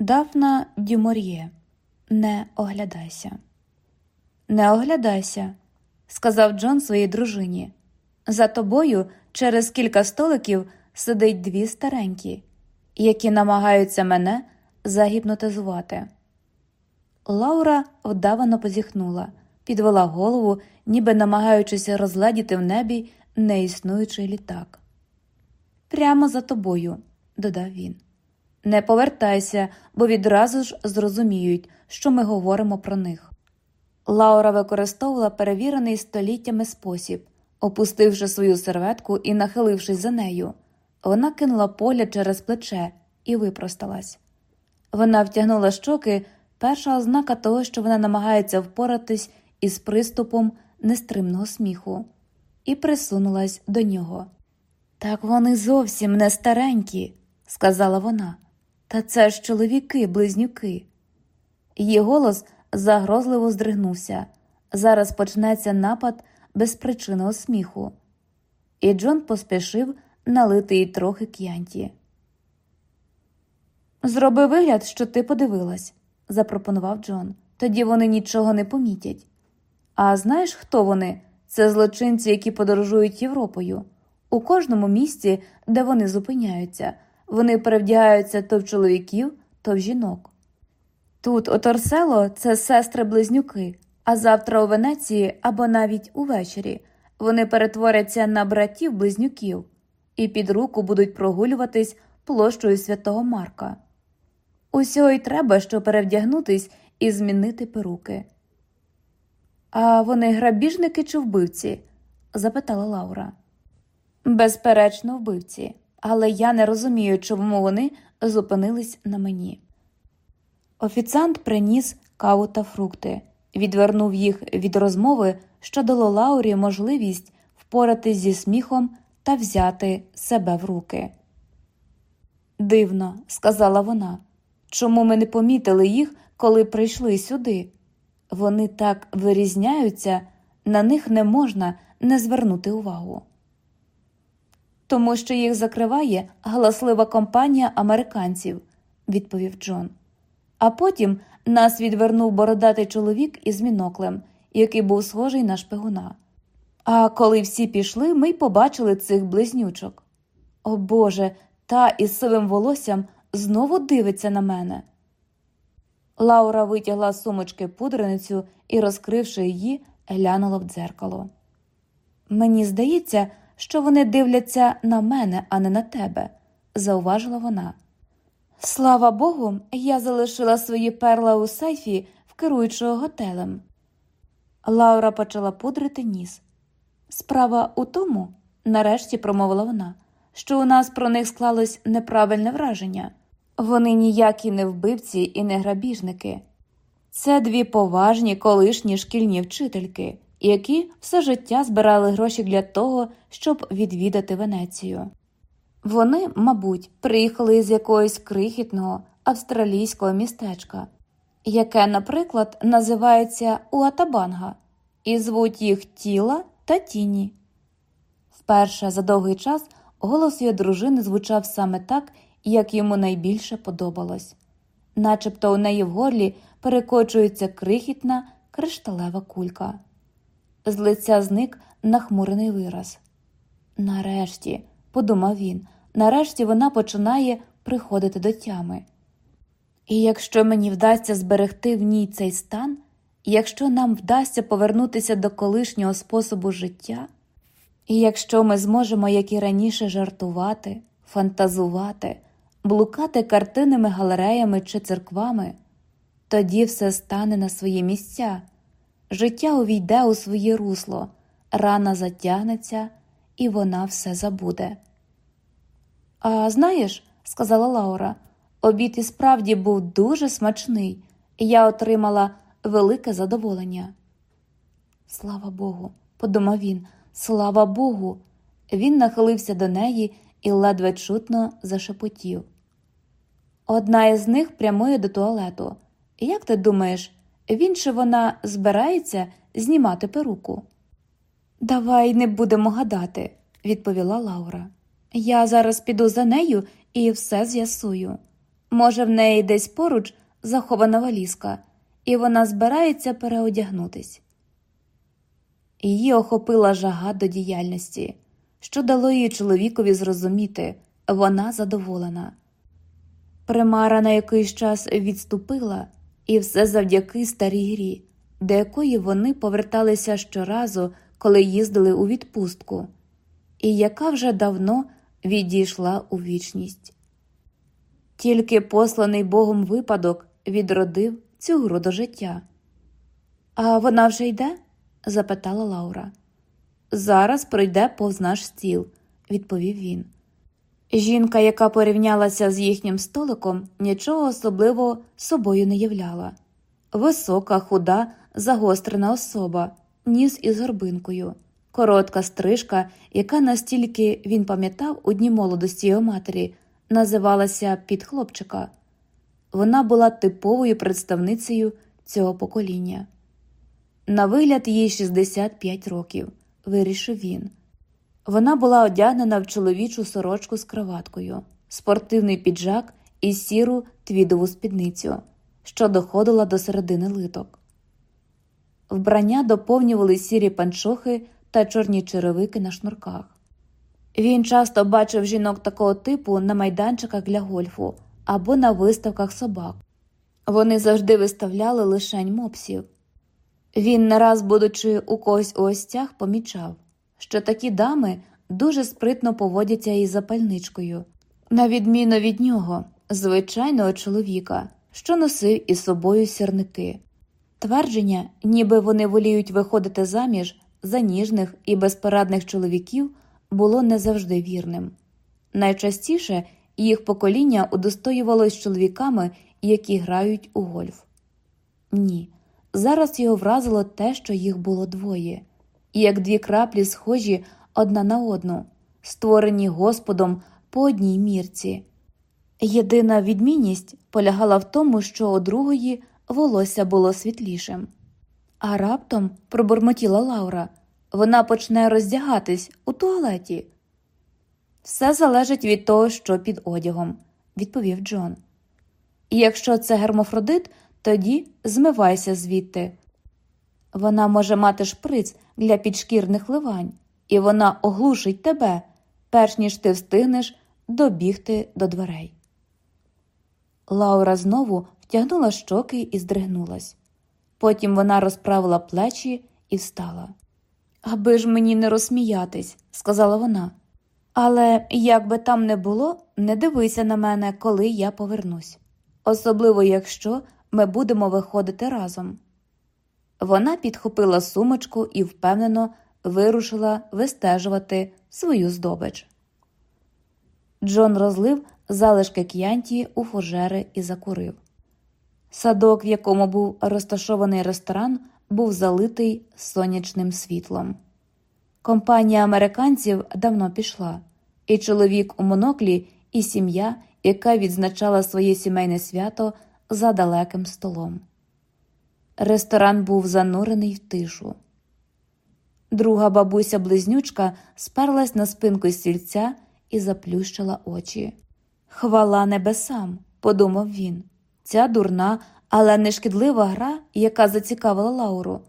Дафна Дюмор'є, не оглядайся. Не оглядайся, сказав Джон своїй дружині. За тобою через кілька столиків сидить дві старенькі, які намагаються мене загіпнотизувати. Лаура вдавано позіхнула, підвела голову, ніби намагаючись розгледіти в небі неіснуючий літак. Прямо за тобою, додав він. Не повертайся, бо відразу ж зрозуміють, що ми говоримо про них. Лаура використовувала перевірений століттями спосіб, опустивши свою серветку і нахилившись за нею, вона кинула погляд через плече і випросталась. Вона втягнула щоки, перша ознака того, що вона намагається впоратись із приступом нестримного сміху, і присунулась до нього. Так вони зовсім не старенькі, сказала вона. Та це ж чоловіки, близнюки. Її голос загрозливо здригнувся. Зараз почнеться напад безпричинного сміху. І Джон поспішив налити їй трохи к'янті. Зроби вигляд, що ти подивилась, запропонував Джон. Тоді вони нічого не помітять. А знаєш, хто вони? Це злочинці, які подорожують Європою. У кожному місці, де вони зупиняються, вони перевдягаються то в чоловіків, то в жінок. Тут, у Торсело, це сестри-близнюки, а завтра у Венеції або навіть увечері вони перетворяться на братів-близнюків і під руку будуть прогулюватись площою святого Марка. Усього й треба, щоб перевдягнутись і змінити перуки. А вони грабіжники чи вбивці? запитала Лаура. Безперечно, вбивці, але я не розумію, чому вони зупинились на мені. Офіціант приніс каву та фрукти, відвернув їх від розмови, що дало Лаурі можливість впоратись зі сміхом та взяти себе в руки. Дивно, сказала вона, чому ми не помітили їх, коли прийшли сюди? Вони так вирізняються, на них не можна не звернути увагу. Тому що їх закриває галаслива компанія американців, відповів Джон. А потім нас відвернув бородатий чоловік із міноклем, який був схожий на шпигуна. А коли всі пішли, ми й побачили цих близнючок. О Боже, та із сивим волоссям знову дивиться на мене. Лаура витягла з сумочки пудреницю і, розкривши її, глянула в дзеркало. Мені здається, що вони дивляться на мене, а не на тебе, зауважила вона. Слава Богу, я залишила свої перла у сейфі в керуючого готелем. Лаура почала пудрити ніс. Справа у тому, нарешті промовила вона, що у нас про них склалось неправильне враження. Вони ніякі не вбивці і не грабіжники. Це дві поважні колишні шкільні вчительки, які все життя збирали гроші для того, щоб відвідати Венецію. Вони, мабуть, приїхали з якогось крихітного австралійського містечка, яке, наприклад, називається Уатабанга, і звуть їх тіла та тіні. Вперше за довгий час голос її дружини звучав саме так, як йому найбільше подобалось, начебто у неї в горлі перекочується крихітна кришталева кулька. З лиця зник нахмурений вираз. Нарешті, подумав він, нарешті вона починає приходити до тями. І якщо мені вдасться зберегти в ній цей стан, якщо нам вдасться повернутися до колишнього способу життя, і якщо ми зможемо, як і раніше, жартувати, фантазувати, блукати картинними галереями чи церквами, тоді все стане на свої місця, життя увійде у своє русло, рана затягнеться, і вона все забуде. А знаєш, сказала Лаура, обід і справді був дуже смачний, і я отримала велике задоволення. Слава Богу, подумав він, слава Богу. Він нахилився до неї і ледве чутно зашепотів. Одна із них прямує до туалету. Як ти думаєш, він чи вона збирається знімати перуку? Давай не будемо гадати, відповіла Лаура. Я зараз піду за нею і все з'ясую. Може, в неї десь поруч захована валізка, і вона збирається переодягнутись. Її охопила жага до діяльності, що дало її чоловікові зрозуміти вона задоволена. Примара на якийсь час відступила, і все завдяки старій грі, до якої вони поверталися щоразу, коли їздили у відпустку, і яка вже давно відійшла у вічність. Тільки посланий Богом випадок відродив цю гру до життя. А вона вже йде? запитала Лаура. Зараз пройде повз наш стіл, відповів він. Жінка, яка порівнялася з їхнім столиком, нічого особливого собою не являла. Висока, худа, загострена особа, ніс із горбинкою, коротка стрижка, яка настільки він пам'ятав у дні молодості його матері, називалася під хлопчика. Вона була типовою представницею цього покоління. На вигляд їй 65 років, вирішив він. Вона була одягнена в чоловічу сорочку з кроваткою, спортивний піджак і сіру твідову спідницю, що доходила до середини литок. Вбрання доповнювали сірі панчохи та чорні черевики на шнурках. Він часто бачив жінок такого типу на майданчиках для гольфу або на виставках собак. Вони завжди виставляли лишень мопсів. Він, не раз, будучи у когось у гостях, помічав, що такі дами дуже спритно поводяться із запальничкою, на відміну від нього, звичайного чоловіка, що носив із собою сірники. Твердження, ніби вони воліють виходити заміж за ніжних і безпорадних чоловіків, було не завжди вірним. Найчастіше їх покоління удостоювалось чоловіками, які грають у гольф. Ні, зараз його вразило те, що їх було двоє, і як дві краплі схожі одна на одну, створені Господом по одній мірці. Єдина відмінність полягала в тому, що у другої волосся було світлішим. А раптом пробурмотіла Лаура вона почне роздягатись у туалеті. Все залежить від того, що під одягом, відповів Джон. І якщо це гермофродит, тоді змивайся звідти. Вона може мати шприц для підшкірних ливань, і вона оглушить тебе, перш ніж ти встигнеш добігти до дверей. Лаура знову втягнула щоки і здригнулась. Потім вона розправила плечі і встала. Аби ж мені не розсміятись, сказала вона. Але як би там не було, не дивися на мене, коли я повернусь, особливо якщо ми будемо виходити разом. Вона підхопила сумочку і впевнено вирушила вистежувати свою здобич. Джон розлив залишки к'янті у фужери і закурив. Садок, в якому був розташований ресторан, був залитий сонячним світлом. Компанія американців давно пішла, і чоловік у моноклі, і сім'я, яка відзначала своє сімейне свято за далеким столом. Ресторан був занурений в тишу. Друга бабуся близнючка сперлась на спинку стільця і заплющила очі. Хвала небесам, подумав він. Ця дурна, але нешкідлива гра, яка зацікавила Лауру,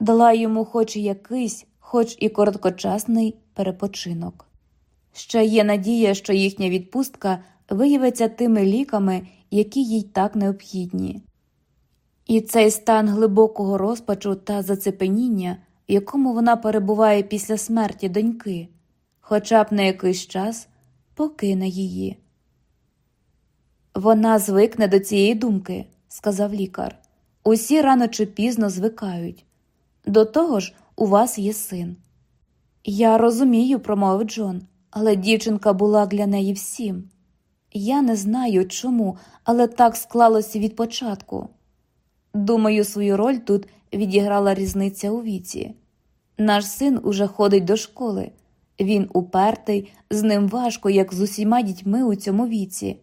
дала йому хоч якийсь, хоч і короткочасний перепочинок. Ще є надія, що їхня відпустка виявиться тими ліками, які їй так необхідні. І цей стан глибокого розпачу та зацепеніння, в якому вона перебуває після смерті доньки, хоча б на якийсь час покине її. Вона звикне до цієї думки, сказав лікар. Усі рано чи пізно звикають. До того ж, у вас є син. Я розумію, промовив Джон, але дівчинка була для неї всім. Я не знаю чому, але так склалося від початку. Думаю, свою роль тут відіграла різниця у віці. Наш син уже ходить до школи, він упертий, з ним важко, як з усіма дітьми у цьому віці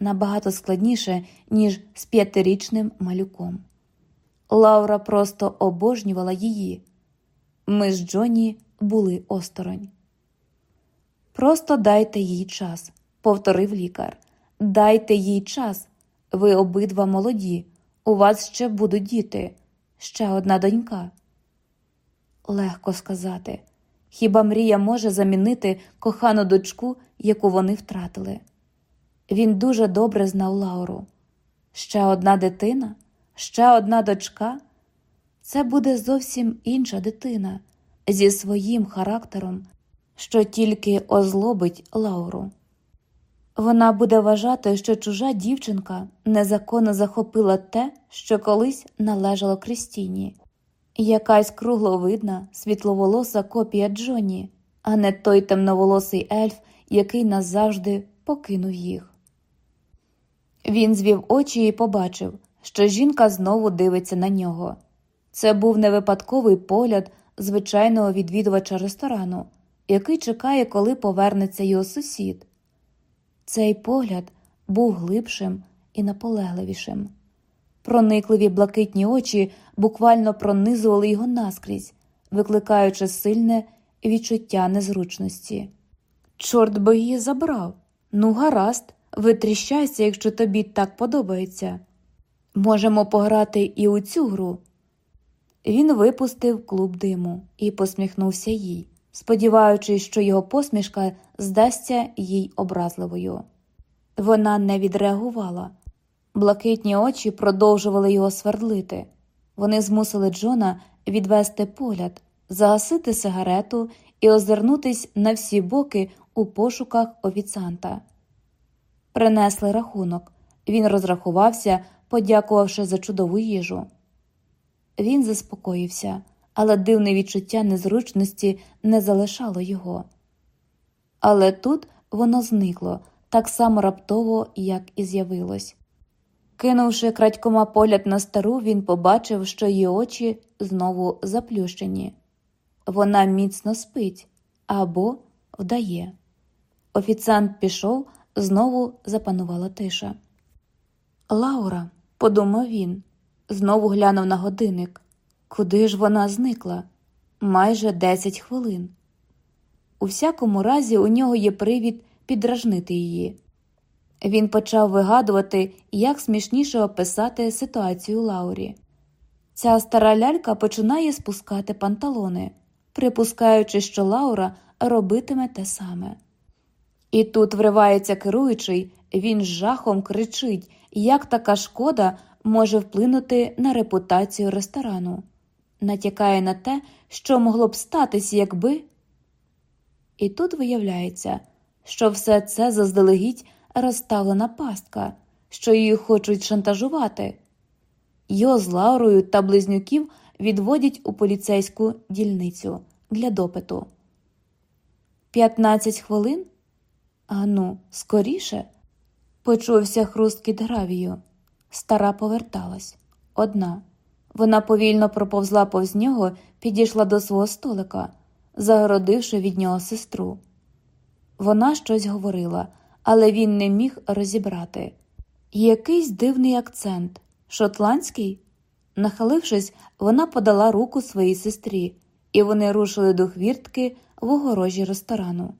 набагато складніше, ніж з п'ятирічним малюком. Лаура просто обожнювала її. Ми з Джоні були осторонь. Просто дайте їй час, повторив лікар. Дайте їй час. Ви обидва молоді, у вас ще будуть діти, ще одна донька. Легко сказати. Хіба мрія може замінити кохану дочку, яку вони втратили? Він дуже добре знав Лауру. Ще одна дитина, ще одна дочка. Це буде зовсім інша дитина зі своїм характером, що тільки озлобить Лауру. Вона буде вважати, що чужа дівчинка незаконно захопила те, що колись належало Крістіні, якась кругловидна, світловолоса копія Джоні, а не той темноволосий ельф, який назавжди покинув їх. Він звів очі і побачив, що жінка знову дивиться на нього. Це був не випадковий погляд звичайного відвідувача ресторану, який чекає, коли повернеться його сусід. Цей погляд був глибшим і наполегливішим. Проникливі блакитні очі буквально пронизували його наскрізь, викликаючи сильне відчуття незручності. Чорт би її забрав. Ну, гаразд, витріщайся, якщо тобі так подобається. Можемо пограти і у цю гру. Він випустив клуб диму і посміхнувся їй, сподіваючись, що його посмішка здасться їй образливою. Вона не відреагувала. Блакитні очі продовжували його свердлити. Вони змусили Джона відвести погляд, загасити сигарету і озирнутись на всі боки у пошуках офіціанта. Принесли рахунок. Він розрахувався, подякувавши за чудову їжу. Він заспокоївся, але дивне відчуття незручності не залишало його. Але тут воно зникло так само раптово, як і з'явилось. Кинувши крадькома погляд на стару, він побачив, що її очі знову заплющені. Вона міцно спить або вдає. Офіціант пішов, знову запанувала тиша. Лаура, подумав він, знову глянув на годинник. Куди ж вона зникла? Майже десять хвилин. У всякому разі, у нього є привід підражнити її. Він почав вигадувати, як смішніше описати ситуацію Лаурі. Ця стара лялька починає спускати панталони, припускаючи, що Лаура робитиме те саме. І тут вривається керуючий, він з жахом кричить, як така шкода може вплинути на репутацію ресторану, натякає на те, що могло б статися, якби. І тут виявляється, що все це заздалегідь розставлена пастка, що її хочуть шантажувати. Його з Лаурою та близнюків відводять у поліцейську дільницю для допиту. П'ятнадцять хвилин? Ану, скоріше. Почувся хрусткіт гравію. Стара поверталась одна. Вона повільно проповзла повз нього, підійшла до свого столика, загородивши від нього сестру. Вона щось говорила, але він не міг розібрати. Якийсь дивний акцент шотландський? Нахилившись, вона подала руку своїй сестрі, і вони рушили до хвіртки в огорожі ресторану.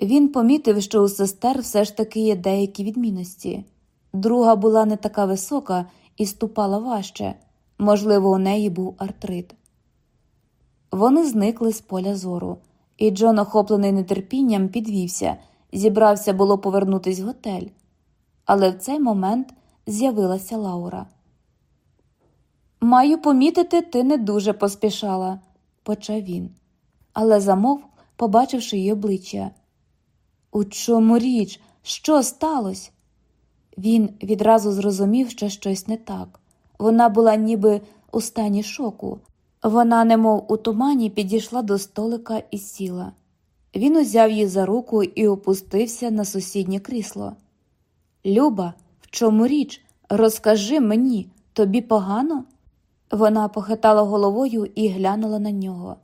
Він помітив, що у сестер все ж таки є деякі відмінності. Друга була не така висока і ступала важче, можливо, у неї був артрит. Вони зникли з поля зору, і Джон, охоплений нетерпінням, підвівся, зібрався було повернутись в готель. Але в цей момент з'явилася Лаура. Маю помітити, ти не дуже поспішала, почав він, але замовк, побачивши її обличчя. У чому річ? Що сталося? Він відразу зрозумів, що щось не так. Вона була ніби у стані шоку. Вона, немов у тумані, підійшла до столика і сіла. Він узяв її за руку і опустився на сусіднє крісло. Люба, в чому річ? Розкажи мені, тобі погано? Вона похитала головою і глянула на нього.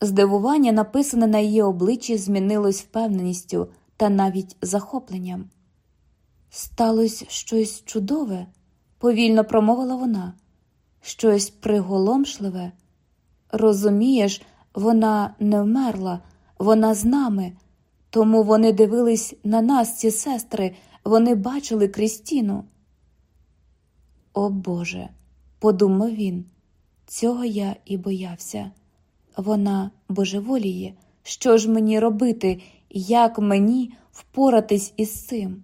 Здивування, написане на її обличчі, змінилось впевненістю та навіть захопленням. Сталося щось чудове, повільно промовила вона, щось приголомшливе. Розумієш, вона не вмерла, вона з нами, тому вони дивились на нас, ці сестри, вони бачили Крістіну. О Боже, подумав він, цього я і боявся. Вона божеволіє. Що ж мені робити, як мені впоратись із цим?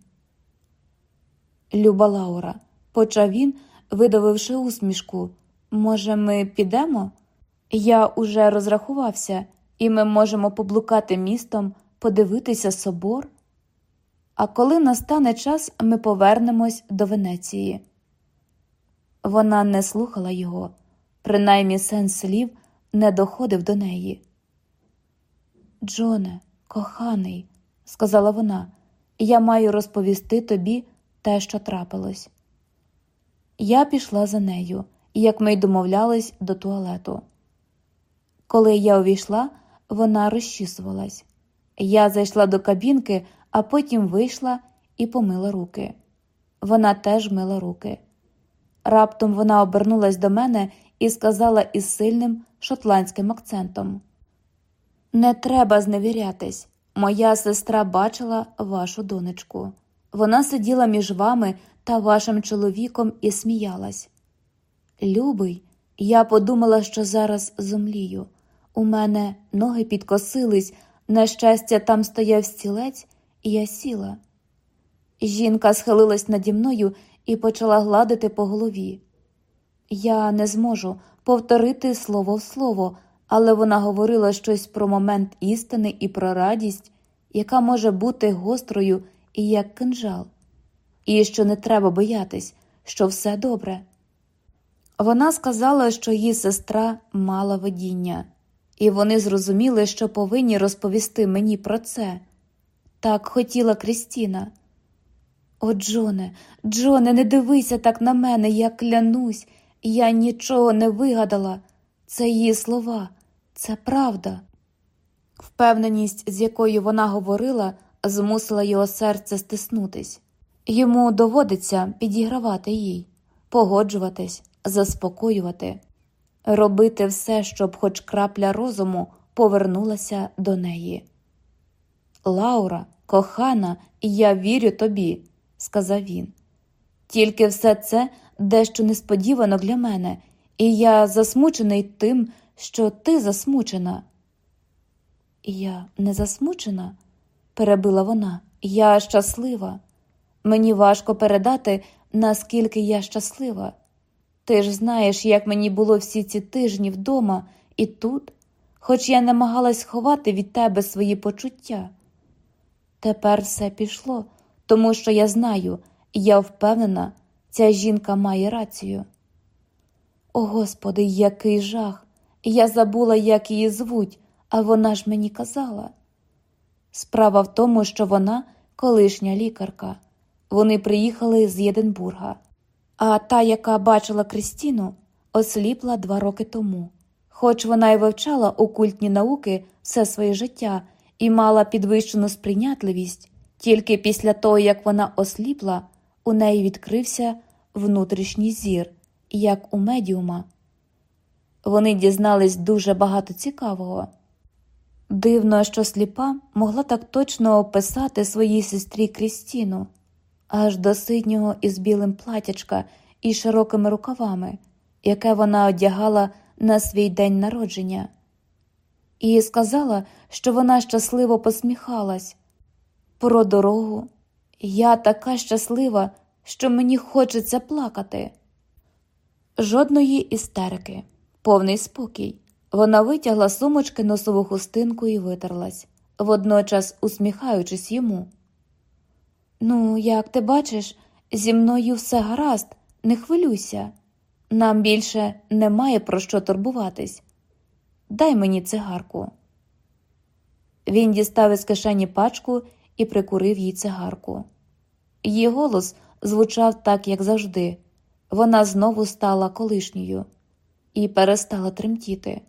Люба Лаура, почав він, видавивши усмішку. Може, ми підемо? Я уже розрахувався, і ми можемо поблукати містом, подивитися собор. А коли настане час, ми повернемось до Венеції. Вона не слухала його, принаймні сенс слів не доходив до неї. Джоне, коханий, сказала вона, я маю розповісти тобі те, що трапилось. Я пішла за нею, як ми й домовлялись до туалету. Коли я увійшла, вона розчісувалась. Я зайшла до кабінки, а потім вийшла і помила руки. Вона теж мила руки. Раптом вона обернулась до мене і сказала із сильним шотландським акцентом: Не треба зневірятись. Моя сестра бачила вашу донечку. Вона сиділа між вами та вашим чоловіком і сміялась. Любий, я подумала, що зараз зумлію. У мене ноги підкосились, на щастя, там стояв стілець, і я сіла. Жінка схилилась наді мною і почала гладити по голові. Я не зможу повторити слово в слово, але вона говорила щось про момент істини і про радість, яка може бути гострою і як кинжал, і що не треба боятись, що все добре. Вона сказала, що її сестра мала видіння, і вони зрозуміли, що повинні розповісти мені про це. Так хотіла Крістіна. О, Джоне, Джоне, не дивися так на мене, я клянусь, я нічого не вигадала. Це її слова, це правда. Впевненість, з якою вона говорила, змусила його серце стиснутись. Йому доводиться підігравати їй, погоджуватись, заспокоювати, робити все, щоб хоч крапля розуму повернулася до неї. Лаура, кохана, я вірю тобі, сказав він. Тільки все це дещо несподівано для мене, і я засмучений тим, що ти засмучена. Я не засмучена, перебила вона. Я щаслива. Мені важко передати, наскільки я щаслива. Ти ж знаєш, як мені було всі ці тижні вдома і тут, хоч я намагалась ховати від тебе свої почуття. Тепер все пішло, тому що я знаю, я впевнена, ця жінка має рацію. О Господи, який жах! Я забула, як її звуть, а вона ж мені казала. Справа в тому, що вона колишня лікарка. Вони приїхали з Єдинбурга, а та, яка бачила Крістіну, осліпла два роки тому. Хоч вона й вивчала окультні науки все своє життя і мала підвищену сприйнятливість, тільки після того, як вона осліпла, у неї відкрився внутрішній зір, як у медіума. Вони дізнались дуже багато цікавого. Дивно, що сліпа могла так точно описати своїй сестрі Крістіну, аж до синього із білим платячка і широкими рукавами, яке вона одягала на свій день народження, і сказала, що вона щасливо посміхалась. Про дорогу я така щаслива, що мені хочеться плакати. Жодної істерики, повний спокій. Вона витягла сумочки носову хустинку і витерлась, водночас усміхаючись йому. Ну, як ти бачиш, зі мною все гаразд, не хвилюйся. Нам більше немає про що турбуватись. Дай мені цигарку. Він дістав із кишені пачку і прикурив їй цигарку. Її голос звучав так, як завжди. Вона знову стала колишньою і перестала тремтіти.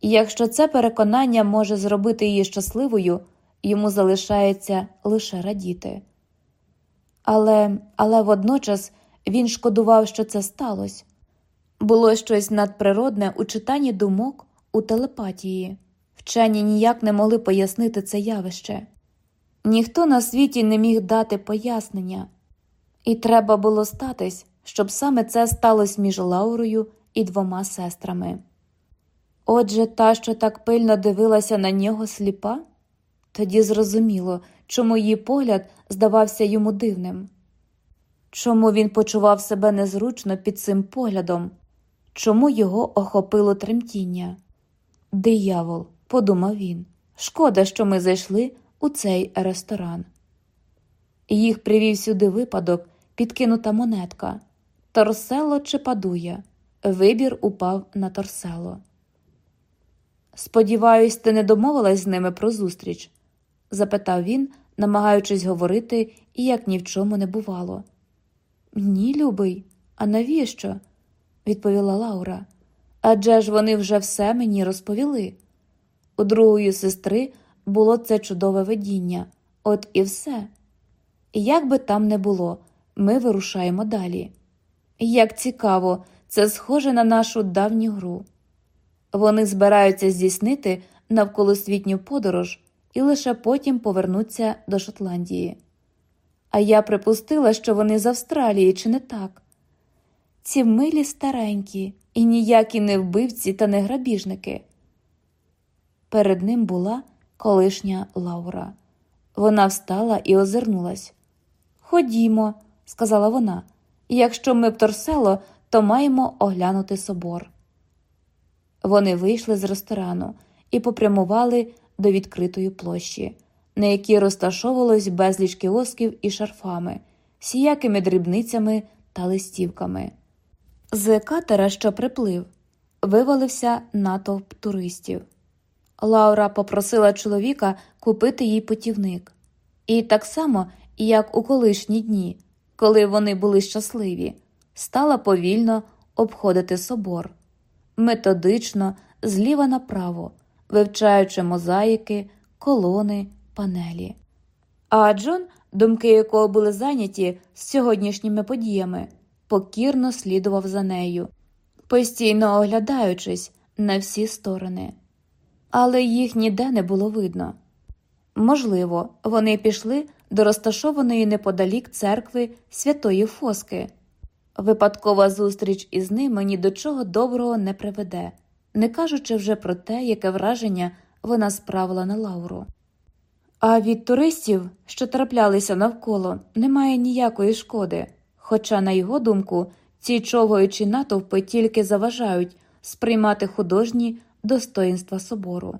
Якщо це переконання може зробити її щасливою, йому залишається лише радіти. Але але водночас він шкодував, що це сталося. Було щось надприродне у читанні думок у телепатії. Вчені ніяк не могли пояснити це явище. Ніхто на світі не міг дати пояснення, і треба було статись, щоб саме це сталося між Лаурою і двома сестрами. Отже, та, що так пильно дивилася на нього сліпа, тоді зрозуміло, чому її погляд здавався йому дивним, чому він почував себе незручно під цим поглядом, чому його охопило тремтіння. Диявол, подумав він, шкода, що ми зайшли у цей ресторан. Їх привів сюди випадок, підкинута монетка торсело чи падуя. Вибір упав на торсело. Сподіваюсь, ти не домовилась з ними про зустріч? Запитав він, намагаючись говорити і як ні в чому не бувало. Ні, любий, а навіщо? відповіла Лаура. Адже ж вони вже все мені розповіли. У другої сестри було це чудове видіння, от і все. І як би там не було, ми вирушаємо далі. Як цікаво, це схоже на нашу давню гру. Вони збираються здійснити навколосвітню подорож і лише потім повернуться до Шотландії. А я припустила, що вони з Австралії, чи не так? Ці милі старенькі і ніякі не вбивці та не грабіжники. Перед ним була колишня Лаура. Вона встала і озирнулась. Ходімо, сказала вона, якщо ми в торсело, то маємо оглянути собор. Вони вийшли з ресторану і попрямували до відкритої площі, на якій розташовувалось безліч кіосків і шарфами, сіякими дрібницями та листівками. З катера, що приплив, вивалився натовп туристів. Лаура попросила чоловіка купити їй путівник. І так само, як у колишні дні, коли вони були щасливі, стала повільно обходити собор, методично, зліва направо, вивчаючи мозаїки, колони, панелі. А Джон, думки якого були зайняті з сьогоднішніми подіями, покірно слідував за нею, постійно оглядаючись на всі сторони. Але їх ніде не було видно. Можливо, вони пішли до розташованої неподалік церкви Святої Фоски. Випадкова зустріч із ними ні до чого доброго не приведе, не кажучи вже про те, яке враження вона справила на Лауру. А від туристів, що траплялися навколо, немає ніякої шкоди, хоча, на його думку, ці човгаючі натовпи тільки заважають сприймати художні достоїнства собору.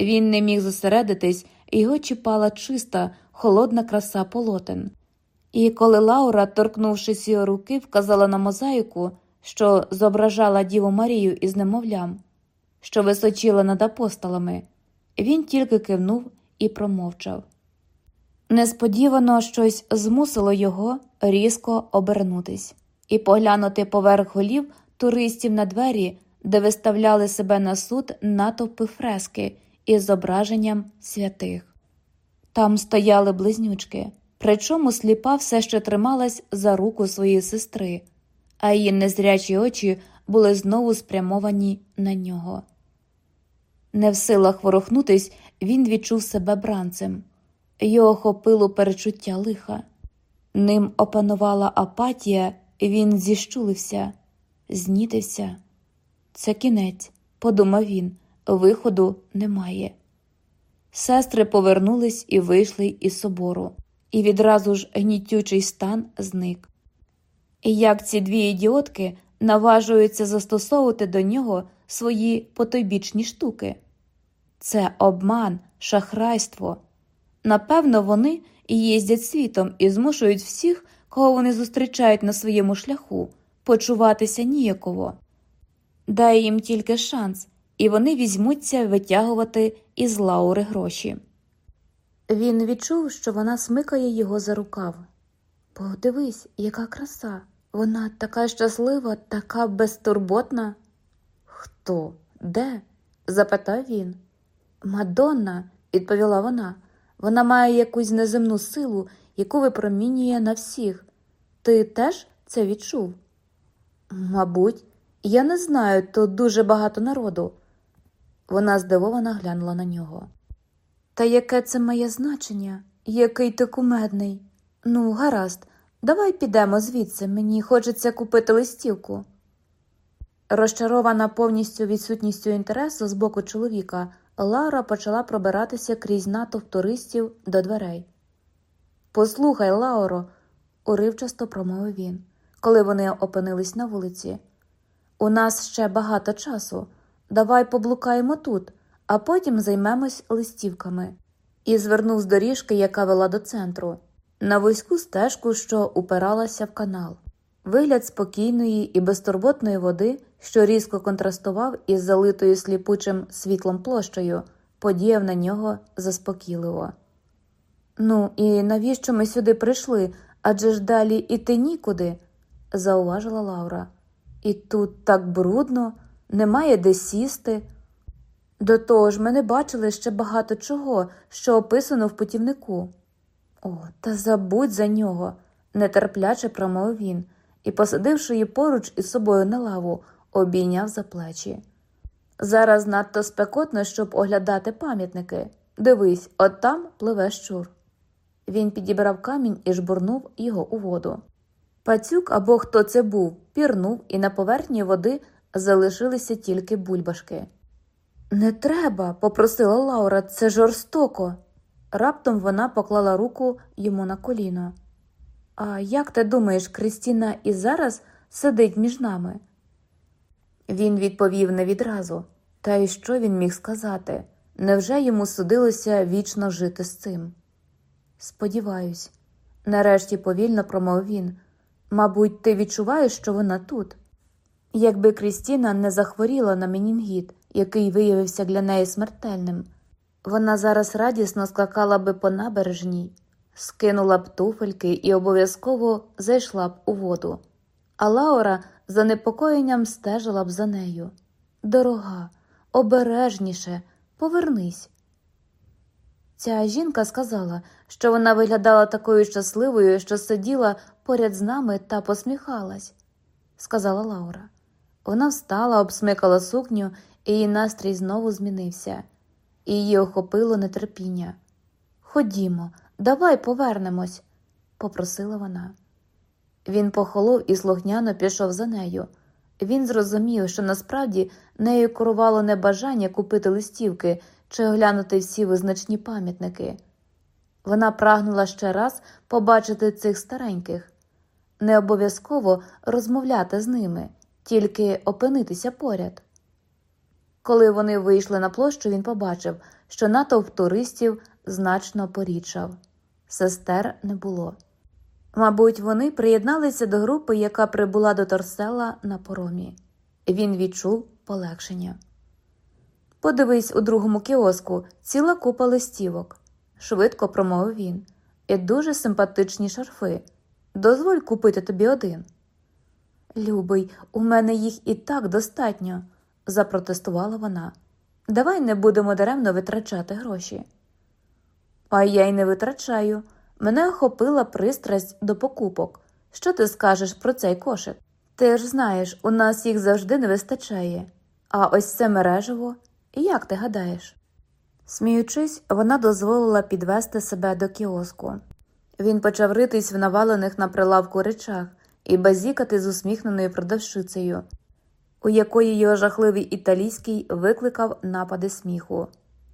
Він не міг зосередитись, його чіпала чиста, холодна краса полотен. І коли Лаура, торкнувшись його руки, вказала на мозаїку, що зображала Діву Марію із немовлям, що височила над апостолами, він тільки кивнув і промовчав. Несподівано щось змусило його різко обернутись і поглянути поверх голів туристів на двері, де виставляли себе на суд натовпи фрески із зображенням святих. Там стояли близнючки, причому сліпа все ще трималась за руку своєї сестри, а її незрячі очі були знову спрямовані на нього. Не в силах ворухнутись, він відчув себе бранцем, його охопило перечуття лиха. Ним опанувала апатія, він зіщулився, знітився. Це кінець, подумав він, виходу немає. Сестри повернулись і вийшли із собору, і відразу ж гнітючий стан зник. І як ці дві ідіотки наважуються застосовувати до нього свої потойбічні штуки? Це обман, шахрайство. Напевно, вони і їздять світом і змушують всіх, кого вони зустрічають на своєму шляху, почуватися ніяково. Дай їм тільки шанс, і вони візьмуться витягувати із Лаури гроші. Він відчув, що вона смикає його за рукав. Подивись, яка краса. Вона така щаслива, така безтурботна. Хто? Де? запитав він. Мадонна, відповіла вона. Вона має якусь неземну силу, яку випромінює на всіх. Ти теж це відчув? Мабуть, я не знаю, тут дуже багато народу. Вона здивовано глянула на нього. Та яке це має значення? Який ти кумедний? Ну, гаразд, давай підемо звідси, мені хочеться купити листівку. Розчарована повністю відсутністю інтересу з боку чоловіка, Лаура почала пробиратися крізь натовп туристів до дверей. Послухай, Лауро, уривчасто промовив він, коли вони опинились на вулиці. У нас ще багато часу. Давай поблукаємо тут, а потім займемось листівками. І звернув з доріжки, яка вела до центру, на вузьку стежку, що упиралася в канал. Вигляд спокійної і безтурботної води, що різко контрастував із залитою сліпучим світлом площею, подіяв на нього заспокійливо. Ну, і навіщо ми сюди прийшли? Адже ж далі іти нікуди, зауважила Лаура. І тут так брудно, немає де сісти. До того ж, ми не бачили ще багато чого, що описано в путівнику. О, та забудь за нього, нетерпляче промовив він і, посадивши її поруч із собою на лаву, обійняв за плечі. Зараз надто спекотно, щоб оглядати пам'ятники. Дивись, от там пливе щур. Він підібрав камінь і жбурнув його у воду. Пацюк або хто це був, пірнув, і на поверхні води залишилися тільки бульбашки. Не треба, попросила Лаура, це жорстоко. Раптом вона поклала руку йому на коліно. А як ти думаєш, Кристіна і зараз сидить між нами? Він відповів не відразу. Та й що він міг сказати? Невже йому судилося вічно жити з цим? Сподіваюсь, нарешті повільно промовив він. Мабуть, ти відчуваєш, що вона тут. Якби Крістіна не захворіла на менінгіт, який виявився для неї смертельним, вона зараз радісно скакала би по набережній, скинула б туфельки і обов'язково зайшла б у воду. А Лаура з занепокоєнням стежила б за нею. Дорога, обережніше, повернись. Ця жінка сказала, що вона виглядала такою щасливою, що сиділа поряд з нами та посміхалась, сказала Лаура. Вона встала, обсмикала сукню, і її настрій знову змінився, її охопило нетерпіння. Ходімо, давай повернемось, попросила вона. Він похолов і слухняно пішов за нею. Він зрозумів, що насправді нею керувало не бажання купити листівки чи оглянути всі визначні пам'ятники. Вона прагнула ще раз побачити цих стареньких, не обов'язково розмовляти з ними, тільки опинитися поряд. Коли вони вийшли на площу, він побачив, що натовп туристів значно порічав. Сестер не було. Мабуть, вони приєдналися до групи, яка прибула до Торсела на поромі. Він відчув полегшення. Подивись у другому кіоску ціла купа листівок, швидко промовив він, і дуже симпатичні шарфи. Дозволь купити тобі один. Любий, у мене їх і так достатньо, запротестувала вона. Давай не будемо даремно витрачати гроші. А я й не витрачаю. Мене охопила пристрасть до покупок. Що ти скажеш про цей кошик? Ти ж знаєш, у нас їх завжди не вистачає. А ось це мережево, як ти гадаєш? Сміючись, вона дозволила підвести себе до кіоску. Він почав ритись в навалених на прилавку речах і базікати з усміхненою продавщицею, у якої його жахливий італійський викликав напади сміху.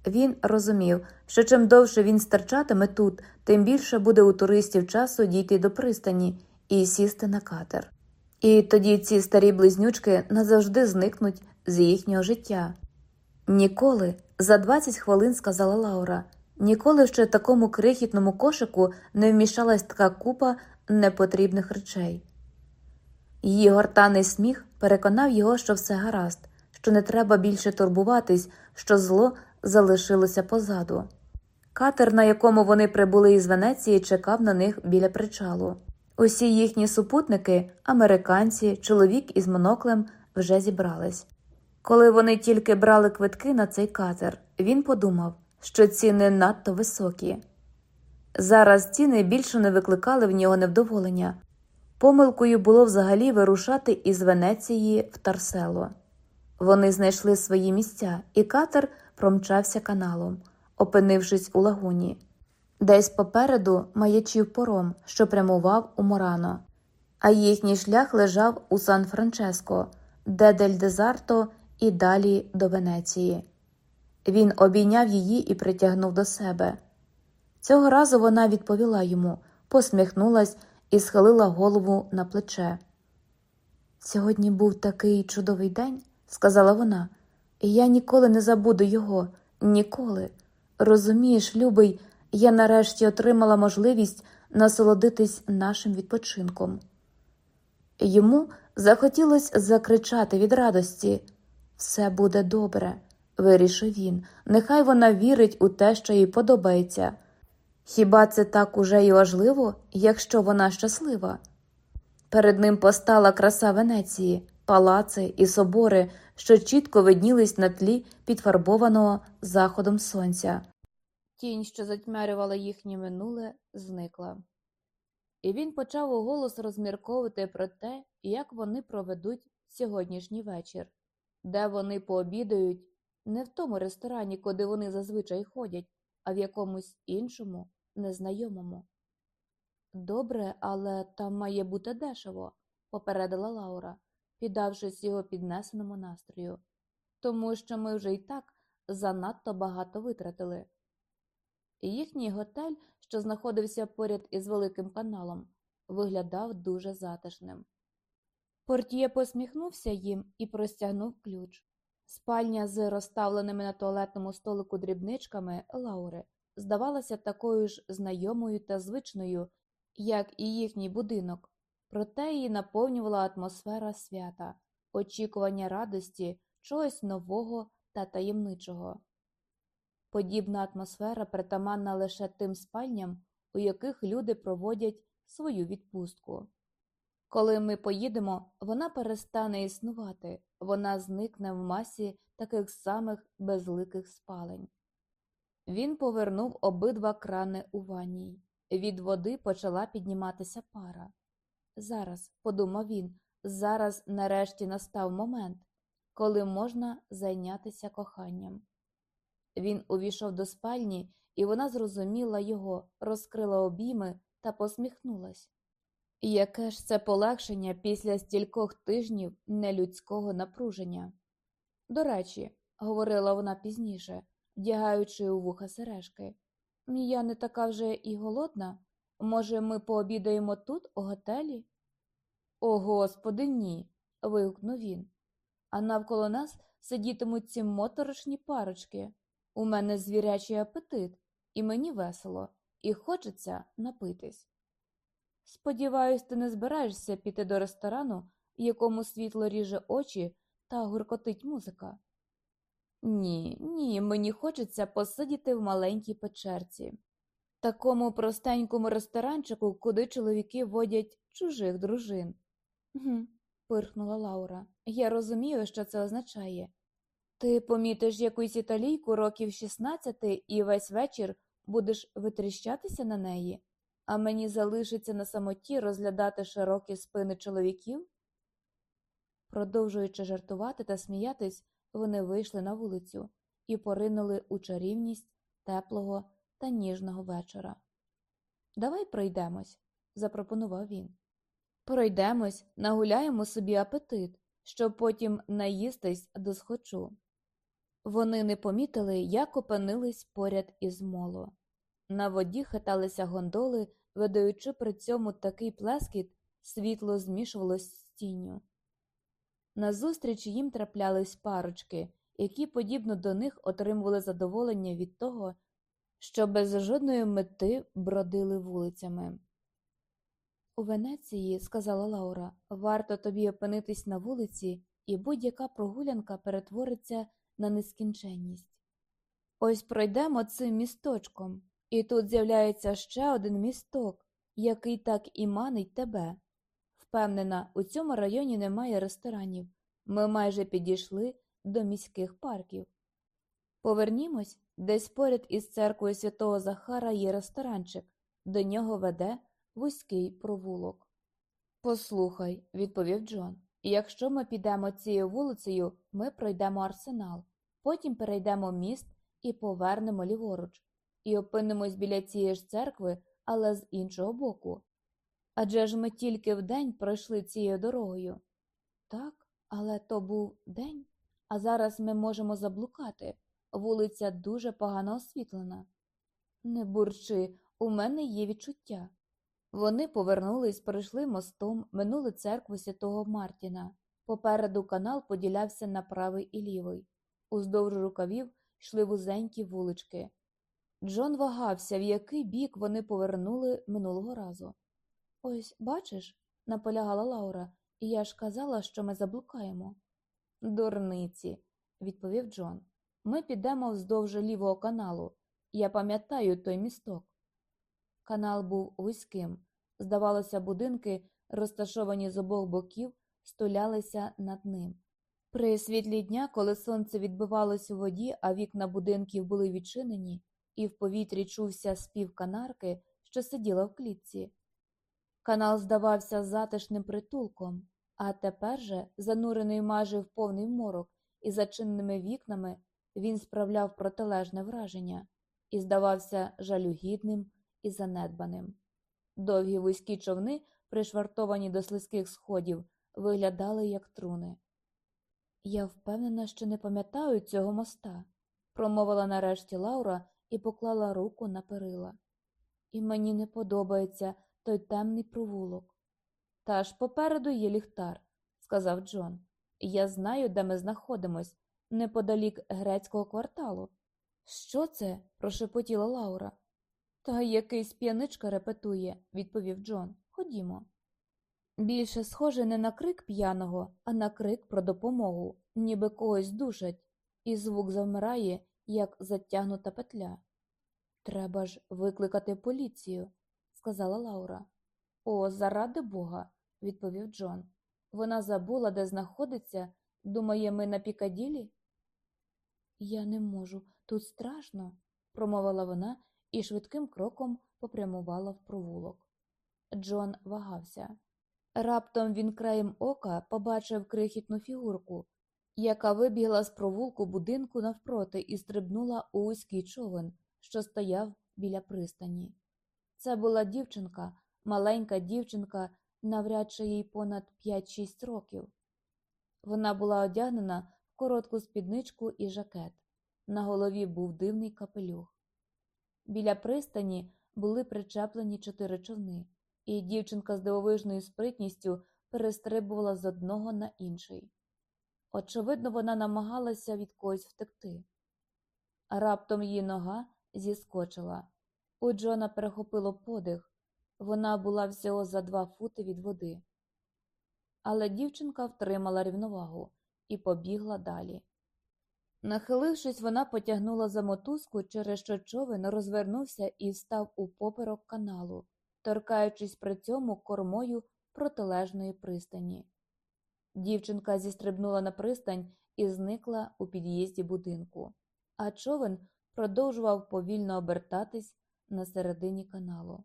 Він розумів, що чим довше він старчатиме тут, тим більше буде у туристів часу дійти до пристані і сісти на катер. І тоді ці старі близнючки назавжди зникнуть з їхнього життя. Ніколи, за 20 хвилин сказала Лаура, ніколи ще такому крихітному кошику не вмішалась така купа непотрібних речей. Її гортаний сміх переконав його, що все гаразд, що не треба більше турбуватись, що зло залишилося позаду. Катер, на якому вони прибули із Венеції, чекав на них біля причалу. Усі їхні супутники, американці, чоловік із моноклем, вже зібрались. Коли вони тільки брали квитки на цей катер, він подумав, що ціни надто високі. Зараз ціни більше не викликали в нього невдоволення. Помилкою було взагалі вирушати із Венеції в Тарсело. Вони знайшли свої місця, і катер промчався каналом, опинившись у лагуні. Десь попереду маячив пором, що прямував у Морано, а їхній шлях лежав у Сан-Франческо, де Дель Дезарто і далі до Венеції. Він обійняв її і притягнув до себе. Цього разу вона відповіла йому, посміхнулась і схилила голову на плече. Сьогодні був такий чудовий день, сказала вона, і я ніколи не забуду його, ніколи. Розумієш, любий, я нарешті отримала можливість насолодитись нашим відпочинком. Йому захотілося закричати від радості все буде добре, вирішив він. Нехай вона вірить у те, що їй подобається. Хіба це так уже й важливо, якщо вона щаслива? Перед ним постала краса Венеції, палаци і собори, що чітко виднілись на тлі підфарбованого заходом сонця. Тінь, що затьмарювала їхнє минуле, зникла. І він почав уголос розмірковувати про те, як вони проведуть сьогоднішній вечір, де вони пообідають не в тому ресторані, куди вони зазвичай ходять, а в якомусь іншому, незнайомому. Добре, але там має бути дешево, попередила Лаура, піддавшись його піднесеному настрою, тому що ми вже й так занадто багато витратили. Їхній готель, що знаходився поряд із великим каналом, виглядав дуже затишним. Портіє посміхнувся їм і простягнув ключ. Спальня з розставленими на туалетному столику дрібничками Лаури здавалася такою ж знайомою та звичною, як і їхній будинок, проте її наповнювала атмосфера свята, очікування радості, чогось нового та таємничого. Подібна атмосфера притаманна лише тим спальням, у яких люди проводять свою відпустку. Коли ми поїдемо, вона перестане існувати, вона зникне в масі таких самих безликих спалень. Він повернув обидва крани у ванній. Від води почала підніматися пара. Зараз, подумав він, зараз нарешті настав момент, коли можна зайнятися коханням. Він увійшов до спальні, і вона зрозуміла його, розкрила обійми та посміхнулась. Яке ж це полегшення після стількох тижнів нелюдського напруження? До речі, говорила вона пізніше, вдягаючи у вуха сережки, я не така вже і голодна. Може, ми пообідаємо тут, у готелі? О, господи, ні. вигукнув він. А навколо нас сидітимуть ці моторошні парочки. У мене звірячий апетит, і мені весело, і хочеться напитись. Сподіваюсь, ти не збираєшся піти до ресторану, якому світло ріже очі та гуркотить музика. Ні, ні, мені хочеться посидіти в маленькій печерці, такому простенькому ресторанчику, куди чоловіки водять чужих дружин. «Гм», – пирхнула Лаура. Я розумію, що це означає. Ти помітиш якусь італійку років 16 і весь вечір будеш витріщатися на неї, а мені залишиться на самоті розглядати широкі спини чоловіків? Продовжуючи жартувати та сміятись, вони вийшли на вулицю і поринули у чарівність теплого та ніжного вечора. Давай пройдемось, запропонував він. Пройдемось, нагуляємо собі апетит, щоб потім наїстись до схочу. Вони не помітили, як опинились поряд із моло. На воді хиталися гондоли, видаючи при цьому такий плескіт, світло змішувалось з тінню. Назустріч їм траплялись парочки, які, подібно до них, отримували задоволення від того, що без жодної мети бродили вулицями. У Венеції, сказала Лаура, варто тобі опинитись на вулиці, і будь-яка прогулянка перетвориться на нескінченність. Ось пройдемо цим місточком, і тут з'являється ще один місток, який так і манить тебе. Впевнена, у цьому районі немає ресторанів. Ми майже підійшли до міських парків. Повернімось, десь поряд із церквою святого Захара є ресторанчик, до нього веде вузький провулок. Послухай, відповів Джон, якщо ми підемо цією вулицею, ми пройдемо арсенал, потім перейдемо міст і повернемо ліворуч, і опинимось біля цієї ж церкви, але з іншого боку. Адже ж ми тільки вдень пройшли цією дорогою. Так, але то був день, а зараз ми можемо заблукати. Вулиця дуже погано освітлена. Не бурчи, у мене є відчуття. Вони повернулись, пройшли мостом, минули церкву святого Мартіна. Попереду канал поділявся на правий і лівий. Уздовж рукавів йшли вузенькі вулички. Джон вагався, в який бік вони повернули минулого разу. Ось, бачиш, наполягала Лаура, я ж казала, що ми заблукаємо. Дурниці, відповів Джон. Ми підемо вздовж лівого каналу. Я пам'ятаю той місток. Канал був вузьким. Здавалося, будинки, розташовані з обох боків, стулялися над ним. При світлі дня, коли сонце відбивалось у воді, а вікна будинків були відчинені, і в повітрі чувся спів канарки, що сиділа в клітці. Канал здавався затишним притулком, а тепер же, занурений майже в повний морок і зачиненими вікнами, він справляв протилежне враження і здавався жалюгідним і занедбаним. Довгі вузькі човни, пришвартовані до слизьких сходів, виглядали як труни. Я впевнена, що не пам'ятаю цього моста, промовила нарешті Лаура і поклала руку на перила. І мені не подобається той темний провулок. Та ж попереду є ліхтар, сказав Джон. Я знаю, де ми знаходимось, неподалік грецького кварталу. Що це? прошепотіла Лаура. Та якийсь п'яничка репетує, відповів Джон. Ходімо. Більше схоже не на крик п'яного, а на крик про допомогу, ніби когось душать, і звук завмирає, як затягнута петля. Треба ж викликати поліцію, сказала Лаура. О, заради бога, відповів Джон. Вона забула, де знаходиться, думає, ми на Пікаділі? Я не можу, тут страшно, промовила вона і швидким кроком попрямувала в провулок. Джон вагався. Раптом він краєм ока побачив крихітну фігурку, яка вибігла з провулку будинку навпроти і стрибнула у вузький човен, що стояв біля пристані. Це була дівчинка, маленька дівчинка, навряд чи їй понад 5-6 років. Вона була одягнена в коротку спідничку і жакет. На голові був дивний капелюх. Біля пристані були причеплені чотири човни, і дівчинка з дивовижною спритністю перестрибувала з одного на інший. Очевидно, вона намагалася від когось втекти. Раптом її нога зіскочила. У Джона перехопило подих, вона була всього за два фути від води. Але дівчинка втримала рівновагу і побігла далі. Нахилившись, вона потягнула за мотузку, через що човен розвернувся і став у поперок каналу, торкаючись при цьому кормою протилежної пристані. Дівчинка зістрибнула на пристань і зникла у під'їзді будинку, а човен продовжував повільно обертатись на середині каналу.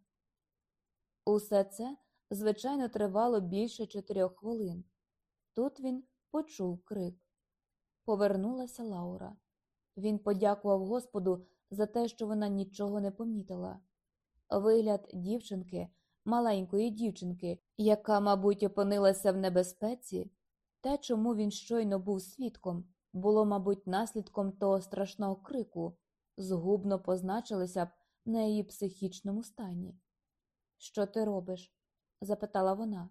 Усе це, звичайно, тривало більше чотирьох хвилин. Тут він почув крик. Повернулася Лаура. Він подякував Господу за те, що вона нічого не помітила. Вигляд дівчинки, маленької дівчинки, яка, мабуть, опинилася в небезпеці, те, чому він щойно був свідком, було, мабуть, наслідком того страшного крику, згубно позначилося б на її психічному стані. Що ти робиш? запитала вона.